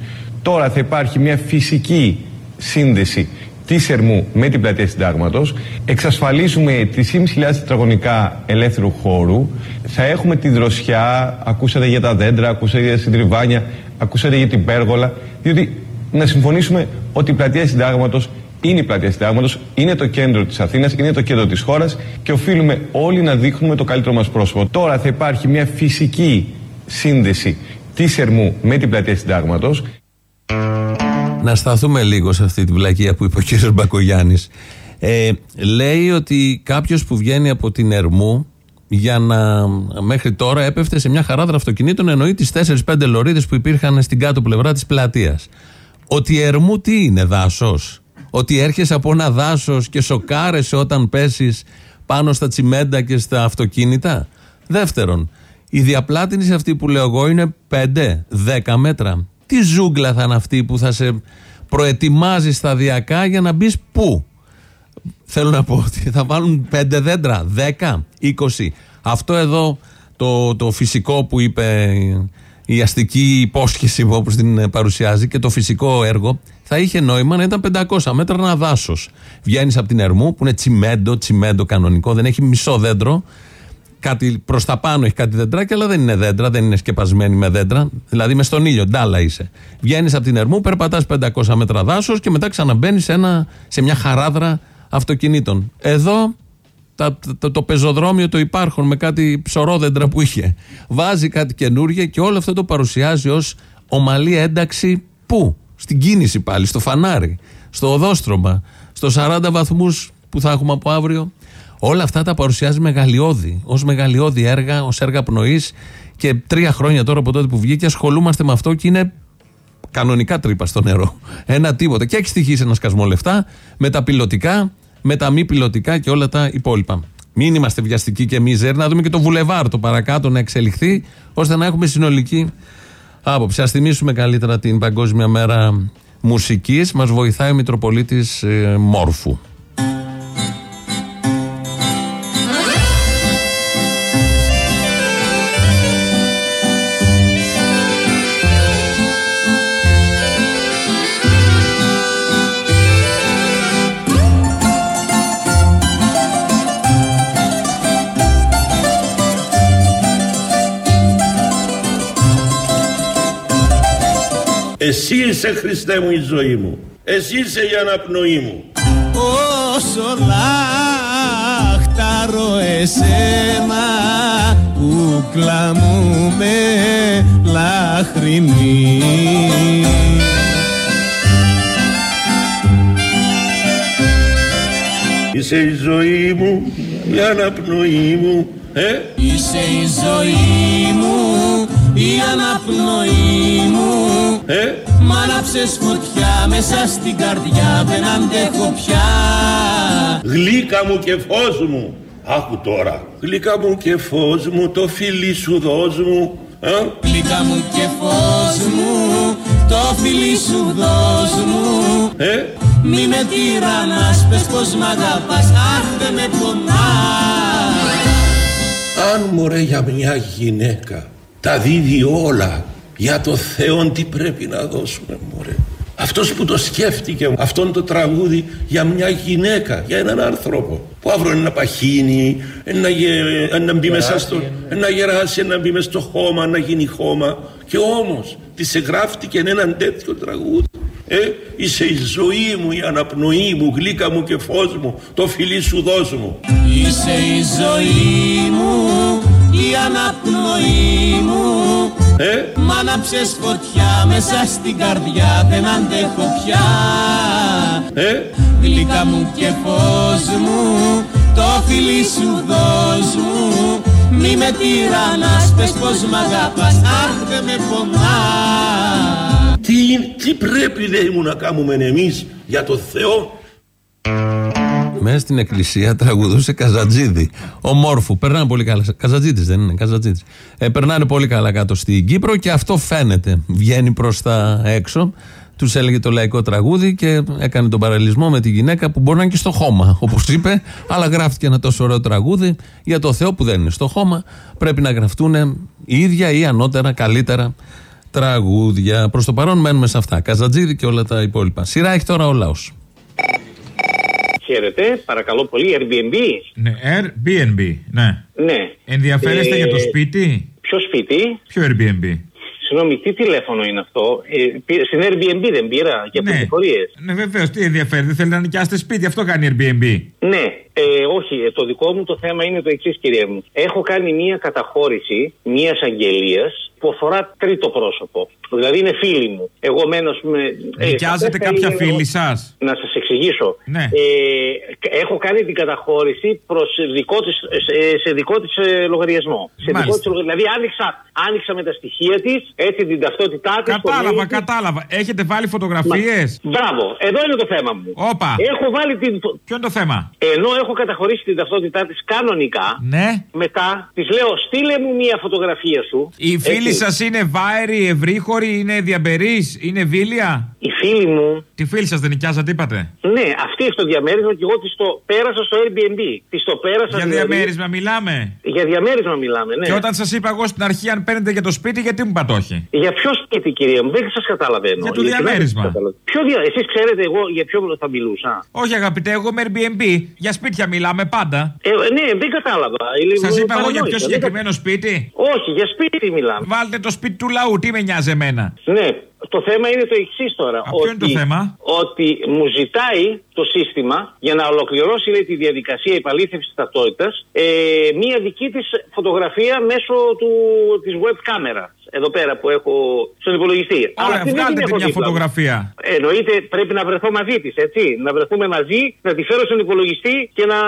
Τώρα θα υπάρχει μια φυσική σύνδεση τη Ερμού με την πλατεία Συντάγματος. Εξασφαλίζουμε 3.500 τετραγωνικά ελεύθερου χώρου. Θα έχουμε τη δροσιά. Ακούσατε για τα δέντρα, ακούσατε για τα συντριβάνια, ακούσατε για την πέργολα. Διότι να συμφωνήσουμε ότι η πλατεία Συντάγματος είναι η πλατεία Συντάγματος, είναι το κέντρο της Αθήνας, είναι το κέντρο της χώρας και οφείλουμε όλοι να δείχνουμε το καλύτερο μας πρόσωπο. Τώρα θα υπάρχει μια φυσική σύνδεση της Ερμού με την πλατεία Συντάγματος. Να σταθούμε λίγο σε αυτή τη βλακεία που είπε ο κύριος Μπακογιάννης. Ε, λέει ότι κάποιος που βγαίνει από την Ερμού για να μέχρι τώρα έπεφτε σε μια χαράδρα αυτοκινήτων εννοεί τις 4-5 λωρίδες που υπήρχαν στην κάτω πλευρά της πλατείας. Ότι η Ερμού τι είναι, δάσος; Ότι έρχεσαι από ένα δάσος και σοκάρεσαι όταν πέσεις πάνω στα τσιμέντα και στα αυτοκίνητα; Δεύτερον, η διαπλάτηνση αυτή που λέω εγώ είναι 5-10 μέτρα. Τι ζούγκλα θα είναι αυτή που θα σε προετοιμάζει σταδιακά για να μπεις πού; Θέλω να πω ότι θα βάλουν 5 δέντρα, 10, 20. Αυτό εδώ το, το φυσικό που είπε η αστική υπόσχεση όπως την παρουσιάζει και το φυσικό έργο θα είχε νόημα να ήταν 500 μέτρα ένα δάσο. Βγαίνεις από την Ερμού που είναι τσιμέντο, τσιμέντο κανονικό, δεν έχει μισό δέντρο. Κάτι προς τα πάνω έχει κάτι δεντράκια, αλλά δεν είναι δέντρα, δεν είναι σκεπασμένη με δέντρα. Δηλαδή μες στον ήλιο, ντάλα είσαι. Βγαίνεις από την Ερμού, περπατάς 500 μέτρα δάσος και μετά ξαναμπαίνεις σε, ένα, σε μια χαράδρα αυτοκινήτων. Εδώ τα, το, το πεζοδρόμιο το υπάρχον με κάτι ψωρόδεντρα που είχε. Βάζει κάτι καινούργια και όλο αυτό το παρουσιάζει ως ομαλή ένταξη πού; Στην κίνηση πάλι, στο φανάρι, στο οδόστρωμα, στο 40 βαθμούς που θα έχουμε από αύριο. Όλα αυτά τα παρουσιάζει μεγαλειώδη, ως μεγαλειώδη έργα, ως έργα πνοής. Και τρία χρόνια τώρα από τότε που βγήκε ασχολούμαστε με αυτό και είναι κανονικά τρύπα στο νερό. Ένα τίποτα. Και έχει στοιχήσει ένα σκασμό λεφτά με τα πιλωτικά, με τα μη πιλωτικά και όλα τα υπόλοιπα. Μην είμαστε βιαστικοί και μίζερ, να δούμε και το βουλεβάρ το παρακάτω να εξελιχθεί, ώστε να έχουμε συνολική άποψη. Α θυμίσουμε καλύτερα την Παγκόσμια Μέρα Μουσικής. Μας βοηθάει ο Μητροπολίτης ε, Μόρφου. Εσύ είσαι Χριστέ μου η ζωή μου. Εσύ είσαι η αναπνοή μου. Όσο λάχταρω εσένα κούκλα μου με λαχρινή Είσαι η ζωή μου, η αναπνοή μου. Ε, Είσαι η ζωή μου, η αναπνοή μου ε, Μ' άναψες φωτιά μέσα στην καρδιά δεν αντέχω πια γλύκα μου και φως μου. Άκου τώρα. Γλύκα μου και φως μου, το φιλί σου δώσ' μου. Ε, Γλυκά μου και φως μου, το φιλί σου δώσ' μου ε, Μη με τυραννάς, πες πως μ' αγαπάς, αχ δεν με πονάς αν μωρέ για μια γυναίκα τα δίδει όλα για το Θεό τι πρέπει να δώσουμε μωρέ. Αυτός που το σκέφτηκε αυτόν το τραγούδι για μια γυναίκα, για έναν άνθρωπο που αύριο είναι να παχύνει, να, γε- να μπει μέσα στο, να γεράσει, να μπει μέσα στο χώμα, να γίνει χώμα και όμως της εγγράφτηκε έναν τέτοιο τραγούδι. Ε, είσαι η ζωή μου, η αναπνοή μου, γλύκα μου και φως μου, το φιλί σου δώσ' μου. Είσαι η ζωή μου, η αναπνοή μου. Ε, Μ' άναψες φωτιά μέσα στην καρδιά δεν αντέχω πια. Ε, Γλυκά μου και φως μου, το φιλί σου δώσ' μου. Μη με τυραννάς, πες πως μ' αγαπάς, αχ δεν με πονάς. Τι, τι πρέπει λέει μου να κάνουμε εμείς για το Θεό; Μέσα στην εκκλησία τραγουδούσε Καζατζίδη. Ο Μόρφου. Περνάνε πολύ καλά. Καζατζίδης δεν είναι. Καζατζίδης. Ε, περνάνε πολύ καλά κάτω στην Κύπρο και αυτό φαίνεται. Βγαίνει προς τα έξω. Τους έλεγε το λαϊκό τραγούδι και έκανε τον παραλληλισμό με τη γυναίκα που μπορεί να είναι και στο χώμα. Όπως είπε, αλλά γράφτηκε ένα τόσο ωραίο τραγούδι για το Θεό που δεν είναι στο χώμα. Πρέπει να γραφτούν η ίδια ή ανώτερα, καλύτερα τραγούδια. Προς το παρόν μένουμε σε αυτά. Καζατζίδη και όλα τα υπόλοιπα. Σειρά έχει τώρα ο λαός. Χαίρετε, παρακαλώ πολύ, Airbnb. Ναι, Airbnb, ναι. Ναι. Ενδιαφέρεστε Ε, για το σπίτι; Ποιο σπίτι, Ποιο Airbnb; συγγνώμη, τι τηλέφωνο είναι αυτό; Ε, πήρα- στην Airbnb δεν πήρα για Ναι. πληροφορίες. Ναι, βεβαίως, τι ενδιαφέρει, δεν θέλετε να νοικιάσετε σπίτι, αυτό κάνει Airbnb. Ναι, ε, όχι, ε, το δικό μου το θέμα είναι το εξής, κυρία μου. Έχω κάνει μία καταχώρηση μίας αγγελίας που αφορά τρίτο πρόσωπο. Δηλαδή είναι φίλη μου. Εγώ μένω, ας πούμε. ε, Νοικιάζετε θα κάποια είναι- φίλη σας; Να σας εξηγήσω. Ναι. Ε, έχω κάνει την καταχώρηση προς δικό της, σε, σε δικό της λογαριασμό. Σε δικό Μάλιστα. της, λογα- δηλαδή άνοιξα, άνοιξα με τα στοιχεία της, έτσι την ταυτότητά της. Κατάλαβα, κατάλαβα. Έχετε βάλει φωτογραφίες; Μπράβο, εδώ είναι το θέμα μου. Όπα. Έχω βάλει την. Ποιο είναι το θέμα; Ενώ έχω καταχωρήσει την ταυτότητά της κανονικά, Ναι. μετά της λέω: Στείλε μου μία φωτογραφία σου. Οι φίλοι Έτσι. σας είναι βάεροι, ευρύχωροι, είναι διαμπερείς, είναι βίλια; Οι φίλοι μου. Τη φίλη σας δεν νοικιάσατε, είπατε; Ναι, αυτή έχει το διαμέρισμα και εγώ της το πέρασα στο Airbnb. Της το πέρασα Για δηλαδή- διαμέρισμα μιλάμε; Για διαμέρισμα μιλάμε, ναι. Και όταν σας είπα εγώ στην αρχή, αν παίρνετε για το σπίτι, γιατί μου είπατε όχι; Για ποιο σπίτι, κυρία μου, δεν σας καταλαβαίνω. Για το Ειλικρινά δεν διαμέρισμα. σας καταλαβαίνω. Ποιο δια... Εσείς ξέρετε εγώ για ποιο θα μιλούσα; Όχι, αγαπητέ, εγώ με Airbnb. Για σπίτια μιλάμε πάντα. Ε, ναι, δεν κατάλαβα. Σας είπα εγώ για Παρανόησα, πιο δεν συγκεκριμένο σπίτι; Όχι, για σπίτι μιλάμε. Βάλτε το σπίτι του λαού, τι με νοιάζει εμένα; Ναι, το θέμα είναι το εξής τώρα. Α, ποιο είναι το θέμα; Ότι μου ζητάει το σύστημα για να ολοκληρώσει λέει, τη διαδικασία επαλήθευσης ταυτότητας ε, μία δική της φωτογραφία μέσω του, της web κάμερα. εδώ πέρα που έχω στον υπολογιστή. Αλλά Ωραία, αυτή δεν βγάλτε την τη έχω μια δίπλα μου. φωτογραφία. Εννοείται πρέπει να βρεθώ μαζί της, έτσι. Να βρεθούμε μαζί, να τη φέρω στον υπολογιστή και να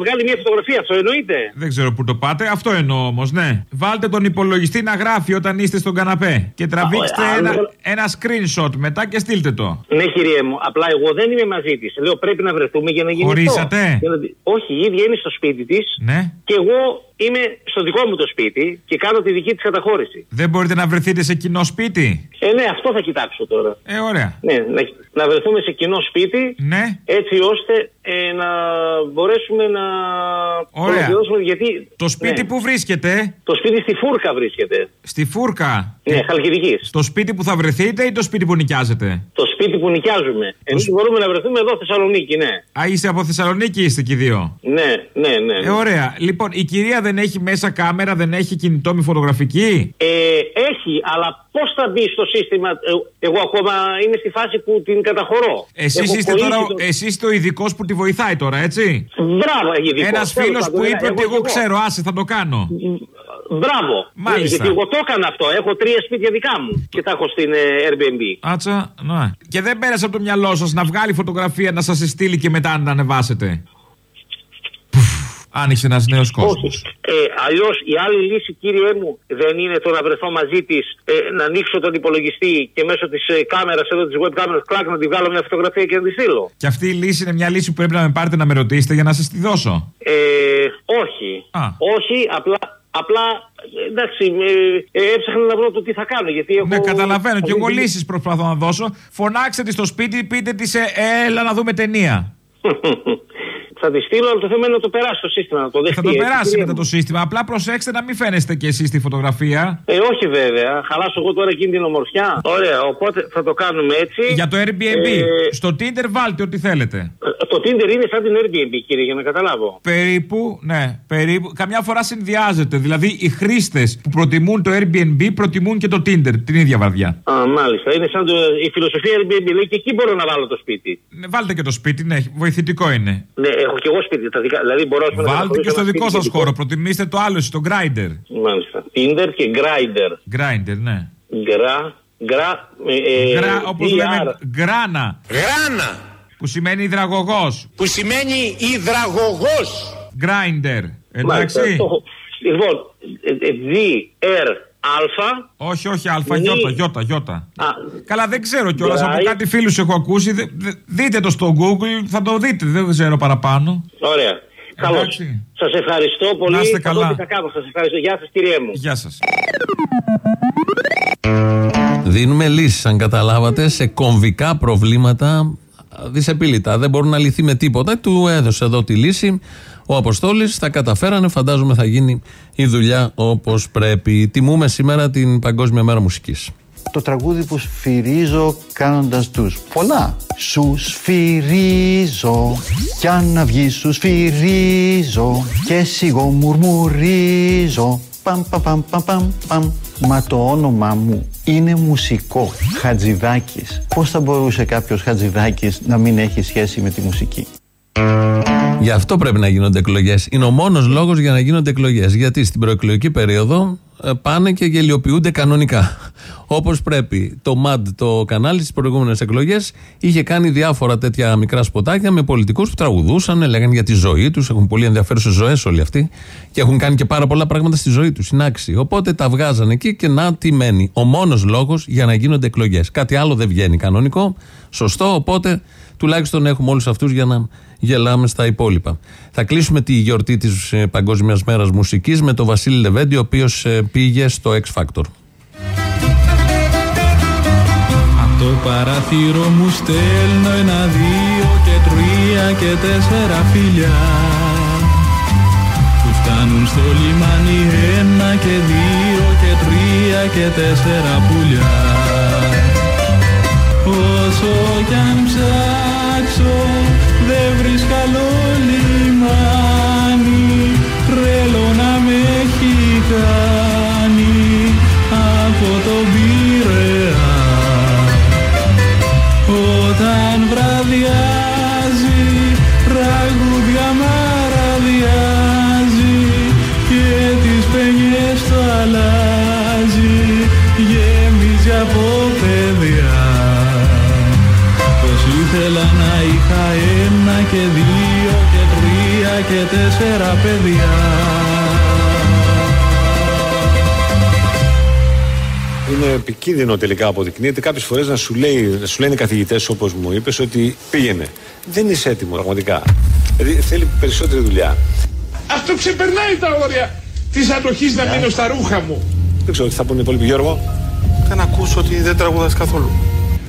βγάλει μια φωτογραφία. Αυτό εννοείται. Δεν ξέρω πού το πάτε. Αυτό εννοώ όμως, ναι. Βάλτε τον υπολογιστή να γράφει όταν είστε στον καναπέ. Και τραβήξτε Α, ένα, ωραία. ένα screenshot μετά και στείλτε το. Ναι, κυριέ μου. Απλά εγώ δεν είμαι μαζί της. Λέω πρέπει να βρεθούμε για να γίνει αυτό. Χωρίσατε; Για να δει- Όχι, η ίδια είναι στο σπίτι της Ναι. και εγώ είμαι στο δικό μου το σπίτι και κάνω τη δική της καταχώρηση. Δεν μπορείτε να βρεθείτε σε κοινό σπίτι; Ε, ναι, αυτό θα κοιτάξω τώρα. Ε, ωραία. Ναι, να, να βρεθούμε σε κοινό σπίτι. Ναι. Έτσι ώστε ε, να μπορέσουμε να. Ωραία. ολοκληρώσουμε, Γιατί. Το σπίτι ναι. που βρίσκεται; Το σπίτι στη Φούρκα βρίσκεται. Στη Φούρκα. Ναι, Χαλκιδικής. Στο σπίτι που θα βρεθείτε ή το σπίτι που νοικιάζετε; Το σπίτι που νοικιάζουμε. Εμείς μπορούμε να βρεθούμε εδώ Θεσσαλονίκη, ναι. Α, είστε από Θεσσαλονίκη, είστε και οι δύο. Ναι, ναι, ναι. Ε, ωραία. Λοιπόν, η κυρία δεν έχει μέσα κάμερα, δεν έχει κινητό με φωτογραφική; Ε, έχει, αλλά πώς θα μπει στο σύστημα. ε, εγώ ακόμα είμαι στη φάση που την καταχωρώ. Εσείς Έχω είστε κολλήσει τώρα, το- εσείς είστε ο ειδικός που τη βοηθάει τώρα, έτσι; Μπράβο, ειδικός. Ένας Τέλος φίλος πάντων, που ναι, είπε ότι εγώ εγώ κι ξέρω, άσε θα το κάνω. Μπράβο. Μάλιστα. Ναι, γιατί εγώ το έκανα αυτό. Έχω τρία σπίτια δικά μου και τα έχω στην ε, Airbnb. Άτσα, ναι. Και δεν πέρασε από το μυαλό σας να βγάλει φωτογραφία να σας στείλει και μετά να ανεβάσετε; Πουφ, Άνοιξε ένας νέος κόσμος. Ε, Αλλιώς η άλλη λύση, κύριε μου, δεν είναι το να βρεθώ μαζί της, ε, να ανοίξω τον υπολογιστή και μέσω της ε, κάμερας, εδώ της web κάμερα, κλακ να τη βγάλω μια φωτογραφία και να τη στείλω. Και αυτή η λύση είναι μια λύση που πρέπει να με πάρετε να με ρωτήσετε για να σας τη δώσω. Ε, όχι. Α. Όχι, απλά. Απλά, ε, εντάξει, ε, ε, έψαχνα να βρω το τι θα κάνω. Γιατί έχω... Ναι, καταλαβαίνω. Και εγώ αυτή τη- λύσεις προσπαθώ να δώσω. Φωνάξτε τη στο σπίτι, πείτε της, ε, έλα να δούμε ταινία. θα τη στείλω, αλλά το θέμα είναι να το περάσει το σύστημα, να το δεχτεί. Θα το έτσι, περάσει κυρία μετά μου. το σύστημα. Απλά προσέξτε να μην φαίνεστε κι εσείς στη φωτογραφία. Ε, όχι βέβαια. Χαλάσω εγώ τώρα εκείνη την ομορφιά. Ωραία, οπότε θα το κάνουμε έτσι. Για το Airbnb. Ε, Στο Tinder βάλτε ό,τι θέλετε. Το Tinder είναι σαν την Airbnb, κύριε, για να καταλάβω. Περίπου, ναι, περίπου. Καμιά φορά συνδυάζεται. Δηλαδή οι χρήστες που προτιμούν το Airbnb προτιμούν και το Tinder την ίδια βαρδιά. Α, μάλιστα. Είναι σαν το, η φιλοσοφία Airbnb. Λέει και εκεί μπορώ να βάλω το σπίτι. Ναι, βάλτε και το σπίτι, ναι, βοηθητικό είναι. Ναι, έχω και εγώ σπίτι. Τα δικά, δηλαδή μπορώ ας πούμε, να Βάλτε και καταχωρήσω στο ένα δικό σπίτι σας και χώρο. Προτιμήστε το άλλο, στο Grindr. Μάλιστα. Tinder και Grindr. Grindr, ναι. Γκρα. Γκρα. Ε, ε, Γρα, όπω GR. λέμε, γκράνα. Γράνα. Που σημαίνει υδραγωγός. Που σημαίνει υδραγωγός. Grindr. Μάλιστα, Εντάξει. το έχω. Λοιπόν, ε, ε, G, R, Α. Όχι, όχι, Α, Νι. Γιώτα, Γιώτα, Γιώτα. Α, Καλά, δεν ξέρω κιόλας. Από Right. κάτι φίλους έχω ακούσει. Δε- δε- δείτε το στο Google, θα το δείτε. Δεν ξέρω παραπάνω. Ωραία. Καλώς. Εντάξει. Σας ευχαριστώ πολύ. Να είστε Θα δω καλά. τι θα κάνω. Σας ευχαριστώ. Γεια σας, κύριε μου. Γεια σας. Δίνουμε λύσεις, αν καταλάβατε, σε κομβικά προβλήματα δυσεπίλητα. Δεν μπορούν να λυθεί με τίποτα. Του έδωσε εδώ τη λύση. Ο Αποστόλης τα καταφέρανε. Φαντάζομαι θα γίνει η δουλειά όπως πρέπει. Τιμούμε σήμερα την Παγκόσμια Μέρα Μουσικής. Το τραγούδι που σφυρίζω κάνοντας τους. Πολλά Σου σφυρίζω. Κι αν να βγει σου σφυρίζω. Και σιγό μουρμουρίζω. Παμ παμ παμ παμ παμ παμ. Μα το όνομά μου είναι μουσικό. Χατζηδάκης. Πώς θα μπορούσε κάποιος Χατζηδάκης να μην έχει σχέση με τη μουσική; Γι' αυτό πρέπει να γίνονται εκλογές. Είναι ο μόνος λόγος για να γίνονται εκλογές. Γιατί στην προεκλογική περίοδο ε, πάνε και γελιοποιούνται κανονικά. Όπως πρέπει. Το ΜΑΔ, το κανάλι στις προηγούμενες εκλογές, είχε κάνει διάφορα τέτοια μικρά σποτάκια με πολιτικούς που τραγουδούσαν, λέγανε για τη ζωή τους. Έχουν πολύ ενδιαφέρουσες ζωές όλοι αυτοί. Και έχουν κάνει και πάρα πολλά πράγματα στη ζωή τους. Είναι άξιοι. Οπότε τα βγάζαν εκεί και να τι μένει. Ο μόνος λόγος για να γίνονται εκλογές. Κάτι άλλο δεν βγαίνει κανονικό. Σωστό. Οπότε τουλάχιστον έχουμε όλους αυτούς για να γελάμε στα υπόλοιπα. Θα κλείσουμε τη γιορτή της Παγκόσμιας Μέρας Μουσικής με τον Βασίλη Λεβέντη, ο οποίος πήγε στο X Factor. Απ' το παράθυρο μου στέλνω ένα, δύο και τρία και τέσσερα φιλιά Που φτάνουν στο λιμάνι ένα και δύο και τρία και τέσσερα πουλιά Όσο κι αν ψάξω τέσσερα παιδιά. Είναι επικίνδυνο τελικά αποδεικνύεται κάποιες φορές να σου, λέει, να σου λένε καθηγητές όπως μου είπες ότι πήγαινε. Δεν είσαι έτοιμος πραγματικά. Δηλαδή θέλει περισσότερη δουλειά. Αυτό ξεπερνάει τα όρια της αντοχής να μείνω στα ρούχα μου. Δεν ξέρω τι θα πούνε οι υπόλοιποι Γιώργο. Θα να ακούσω ότι δεν τραγουδάς καθόλου.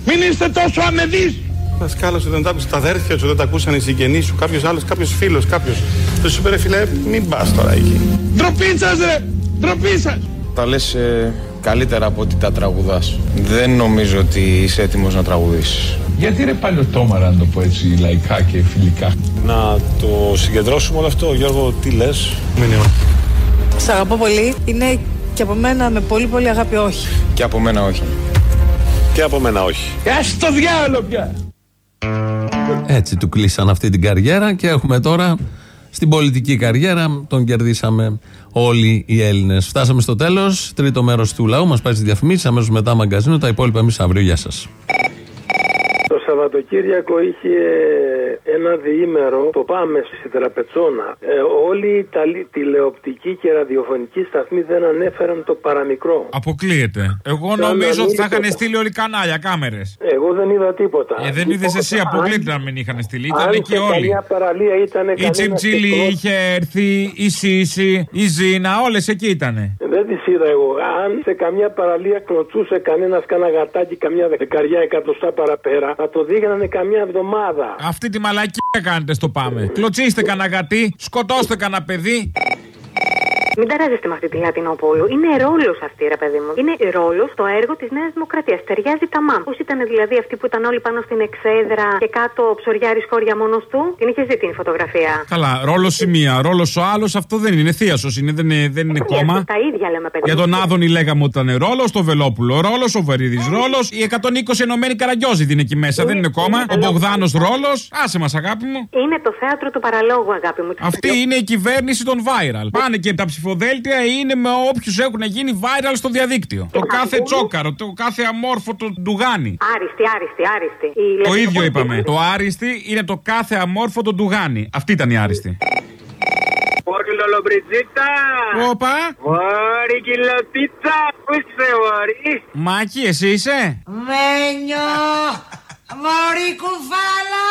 Μην είστε τόσο αμεδείς! Δασκάλα σου δεν τα άκουσε τα αδέρφια σου, δεν τα ακούσαν οι συγγενείς σου, κάποιος άλλος, κάποιος φίλος, κάποιος. Θα σου πει ρε φίλε, μην πας τώρα εκεί. Ντροπή σας ρε! Ντροπή σας! Τα λες ε, καλύτερα από ότι τα τραγουδάς. Δεν νομίζω ότι είσαι έτοιμος να τραγουδήσεις. Γιατί ρε παλιωτόμαρα να το πω έτσι λαϊκά και φιλικά; Να το συγκεντρώσουμε όλο αυτό, Γιώργο, τι λες; Μηνύμα. Σ' αγαπώ πολύ. Είναι και από μένα με πολύ πολύ αγάπη όχι. Και από μένα όχι. Και από μένα όχι. Ας το διάλογο πια! Έτσι του κλείσαν αυτή την καριέρα και έχουμε τώρα στην πολιτική καριέρα. Τον κερδίσαμε όλοι οι Έλληνες. Φτάσαμε στο τέλος. Τρίτο μέρος του λαού μας πάει στις διαφημίσεις. Αμέσως μετά μαγκαζίνο. Τα υπόλοιπα εμείς αύριο. Γεια σας. Το Σαββατοκύριακο είχε ένα διήμερο, το πάμε στη Τραπετσόνα. Ε, όλοι οι Ιταλοί τηλεοπτικοί και ραδιοφωνικοί σταθμοί δεν ανέφεραν το παραμικρό. Αποκλείεται. Εγώ Σαν νομίζω να ότι μην θα είχαν το- στείλει όλοι κανάλια, κάμερες. Εγώ δεν είδα τίποτα. Ε, δεν είδες εσύ, Αν- αποκλείεται να μην είχαν στείλει. Ήταν αν εκεί σε όλοι. καμιά παραλία ήταν Η Τσιμτσίλη είχε έρθει, η Σύση, η Ζήνα, όλες εκεί ήταν. Δεν τις είδα εγώ. Αν σε καμιά παραλία κλωτσούσε κανένας κάνα γατάκι καμιά δεκαριά εκατοστά παραπέρα, θα το δίγανανε καμιά εβδομάδα. Αυτή τη μαλακία κάνετε στο πάμε. Κλωτσίστε κανένα γατί, σκοτώστε κανένα παιδί. Μην ταράζεστε με αυτή τη Λατινοπόλου. Είναι ρόλος αυτή, ρε παιδί μου. Είναι ρόλος στο έργο της Νέας Δημοκρατίας. Ταιριάζει τα μάμ. Πώς ήταν δηλαδή αυτοί που ήταν όλοι πάνω στην εξέδρα και κάτω ο ψωριάρη χώρια μόνος του; Την είχε δει την φωτογραφία. Καλά, ρόλος η μία, ρόλος ο άλλος, αυτό δεν είναι. Θίασο είναι, δεν είναι, δεν είναι κόμμα. Τα ίδια λέμε, παιδί. Για μου. τον Άδωνη λέγαμε ότι ήταν ρόλος, το Βελόπουλο ρόλος, ο Βερίδης ρόλος, οι 120 ενωμένοι καραγκιόζοι είναι εκεί μέσα, δεν είναι κόμμα. Ο Μπογδάνος ρόλος, άσε μας αγάπη μου. Είναι το θέατρο του παραλόγου, αγάπη μου. Αυτή είναι η κυβέρνηση των viral. Πάνε και τα ψηφοδέλτια είναι με όποιους έχουν γίνει viral στο διαδίκτυο. Το κάθε τσόκαρο, το κάθε αμόρφωτο ντουγάνι. Άριστη, άριστη, άριστη. Η Το Λατινοπόλη- ίδιο είπαμε. Το άριστη είναι το κάθε αμόρφωτο ντουγάνι. Αυτή ήταν η άριστη. Όρκιλο λομπριτζίτα! Όπα! Βόρη κιλοτίτσα! Πού είσαι, Βόρη! Μάκη, εσύ είσαι; Μένιο! Βόρη κουφάλα!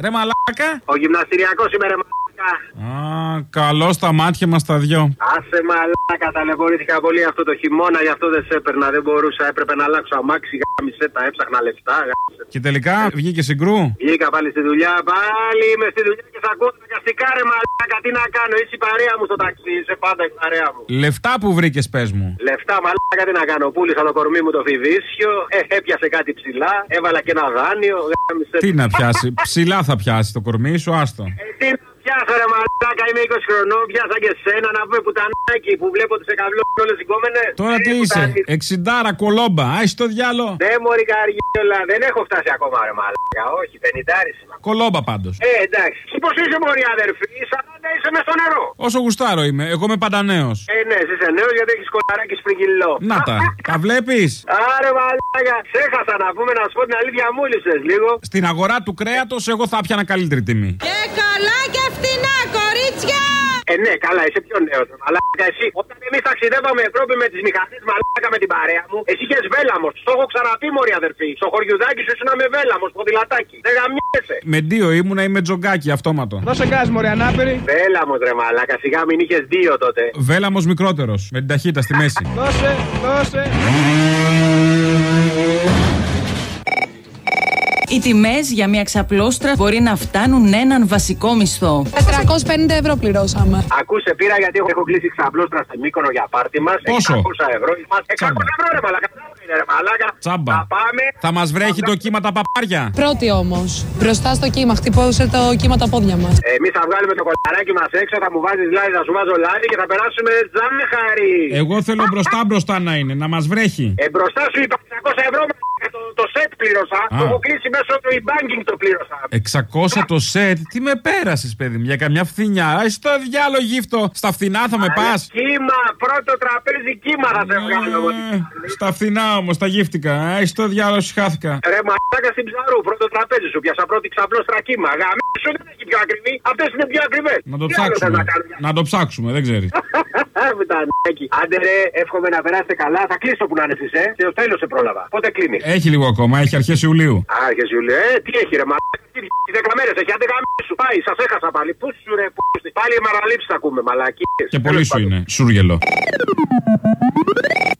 Ρε μαλάκα. Ο γυμναστηριακός είμαι ρε μαλάκα. Α, καλό στα μάτια μας τα δυο. Άσε μαλάκα, ταλαιπωρήθηκα πολύ αυτό το χειμώνα, γι' αυτό δεν σε έπαιρνα, δεν μπορούσα, έπρεπε να αλλάξω αμάξι, γάμισε τα, έψαχνα λεφτά, γάμισε. Και τελικά βγήκε συγκρού. Βγήκα πάλι στη δουλειά, πάλι είμαι στη δουλειά και θα ακούω τα καστικά ρε μαλάκα, τι να κάνω, είσαι η παρέα μου στο ταξί, είσαι πάντα η παρέα μου. Λεφτά που βρήκες, πες μου. Λεφτά μαλάκα τι να κάνω, πούλησα το κορμί μου το φιδίσιο, ε, έπιασε κάτι ψηλά, έβαλα και ένα δάνειο, γάμισε. Τι να πιάσει. Ψηλά θα πιάσει το κορμί σου, άστο. Ε, τι να πιάσω ρε μαλάκα, είμαι 20 χρονών, πιάσα και σένα να πούμε πουτανάκι που βλέπω ότι σε καβλώνουν όλες οι κόμενες. Τώρα Ε, τι είσαι, πουτανί. εξιντάρα κολόμπα, άισε το διάλο. Ναι, μωρή καριόλα, δεν έχω φτάσει ακόμα ρε μαλάκα, όχι, πενηντάρις είμαι. Κολόμπα πάντως. Ε, εντάξει. Εσύ πώς είσαι μωρή αδερφή, σαν να είσαι μες στο νερό. Όσο γουστάρω είμαι, εγώ είμαι πάντα νέο. Ε, ναι, εσύ είσαι νέος γιατί έχεις κολαράκι σπριγγυλό. Να τα, τα βλέπεις. Άρε μαλάκα, ξέχασα να πούμε να σου πω την αλήθεια μου λίγο. Στην αγορά του κρέατος, εγώ θα πιανα καλύτερη τιμή. Και καλά και φτηνά, κορίτσια! Ε, ναι, καλά, είσαι πιο νέος. Μαλάκα, εσύ. Όταν εμείς ταξιδεύαμε Ευρώπη με τις μηχανές, μαλάκα με την παρέα μου, εσύ είχες βέλαμος. Το έχω ξαναπεί, Μωρή αδερφή. Στο χωριουδάκι σου ήσουν με βέλαμος, ποδηλατάκι. Δεν γαμιέσαι. Με δύο ήμουνα ή με τζογκάκι αυτόματο. Δώσε γκάζ, Μωρή ανάπηρη. Βέλαμος, ρε μαλάκα, σιγά μην είχες δύο τότε. Βέλαμος μικρότερος, με την ταχύτητα στη μέση. Δώσε, δώσε. Οι τιμές για μια ξαπλώστρα μπορεί να φτάνουν έναν βασικό μισθό. 450 ευρώ πληρώσαμε. Ακούσε, πήρα γιατί έχω- έχω κλείσει ξαπλώστρα στο μήκονο για πάρτι μας. Πόσο; 600 ευρώ. Μας 600 ευρώ, ρε μαλάκα. Είναι, ρε μαλάκα. Τσάμπα. Θα πάμε. Θα μας βρέχει το κύμα τα παπάρια. Πρώτη όμως. Μπροστά στο κύμα, χτυπώσε το κύμα τα πόδια μας. Εμείς θα βγάλουμε το κολαράκι μας έξω, θα μου βάζεις λάδι, θα σου βάζω λάδι και θα περάσουμε ζάχαρη. Εγώ θέλω μπροστά μπροστά να είναι, να μας βρέχει. Ε, μπροστά σου είπα 600 ευρώ, μαλάκα, το, το σετ πλήρωσα. Α. Το έχω κλείσει μέσω του e-banking το πλήρωσα. 600 το σετ, τι με πέρασες, παιδί μου, για καμιά φθηνιά. Α το διάλογο γύφτο. Στα φθηνά θα με πας. Κύμα, πρώτο τραπέζι κύμα θα σε βγάλω. εγώ. Στα φθηνά όμως, τα γύφτηκα. Α το διάλογο, χάθηκα. Ρε μαλάκα στην ψαρού, πρώτο τραπέζι σου πιάσα πρώτη ξαπλώστρα κύμα. Γαμίσου δεν έχει πιο ακριβή. Αυτές είναι πιο ακριβές. Να το ψάξουμε. Να το ψάξουμε, δεν ξέρεις. Με τα νέκι. Άντε ρε, εύχομαι να περάσετε καλά. Θα κλείσω που να είναι εσείς, ε. Και το τέλος σε πρόλαβα. Πότε κλείνει; Έχει λίγο ακόμα, έχει αρχές Ιουλίου. Α, και Ιουλίου. Ε, τι έχει ρε, μαλάκα. Τι δέκα μέρε έχει, άντε γαμίσου. Πάει, σας έχασα πάλι. Πού σου ρε, πού σου. Πάλι οι μαραλήψει θα ακούμε, μαλακίες. Και πολύ σου είναι. Σούργελο.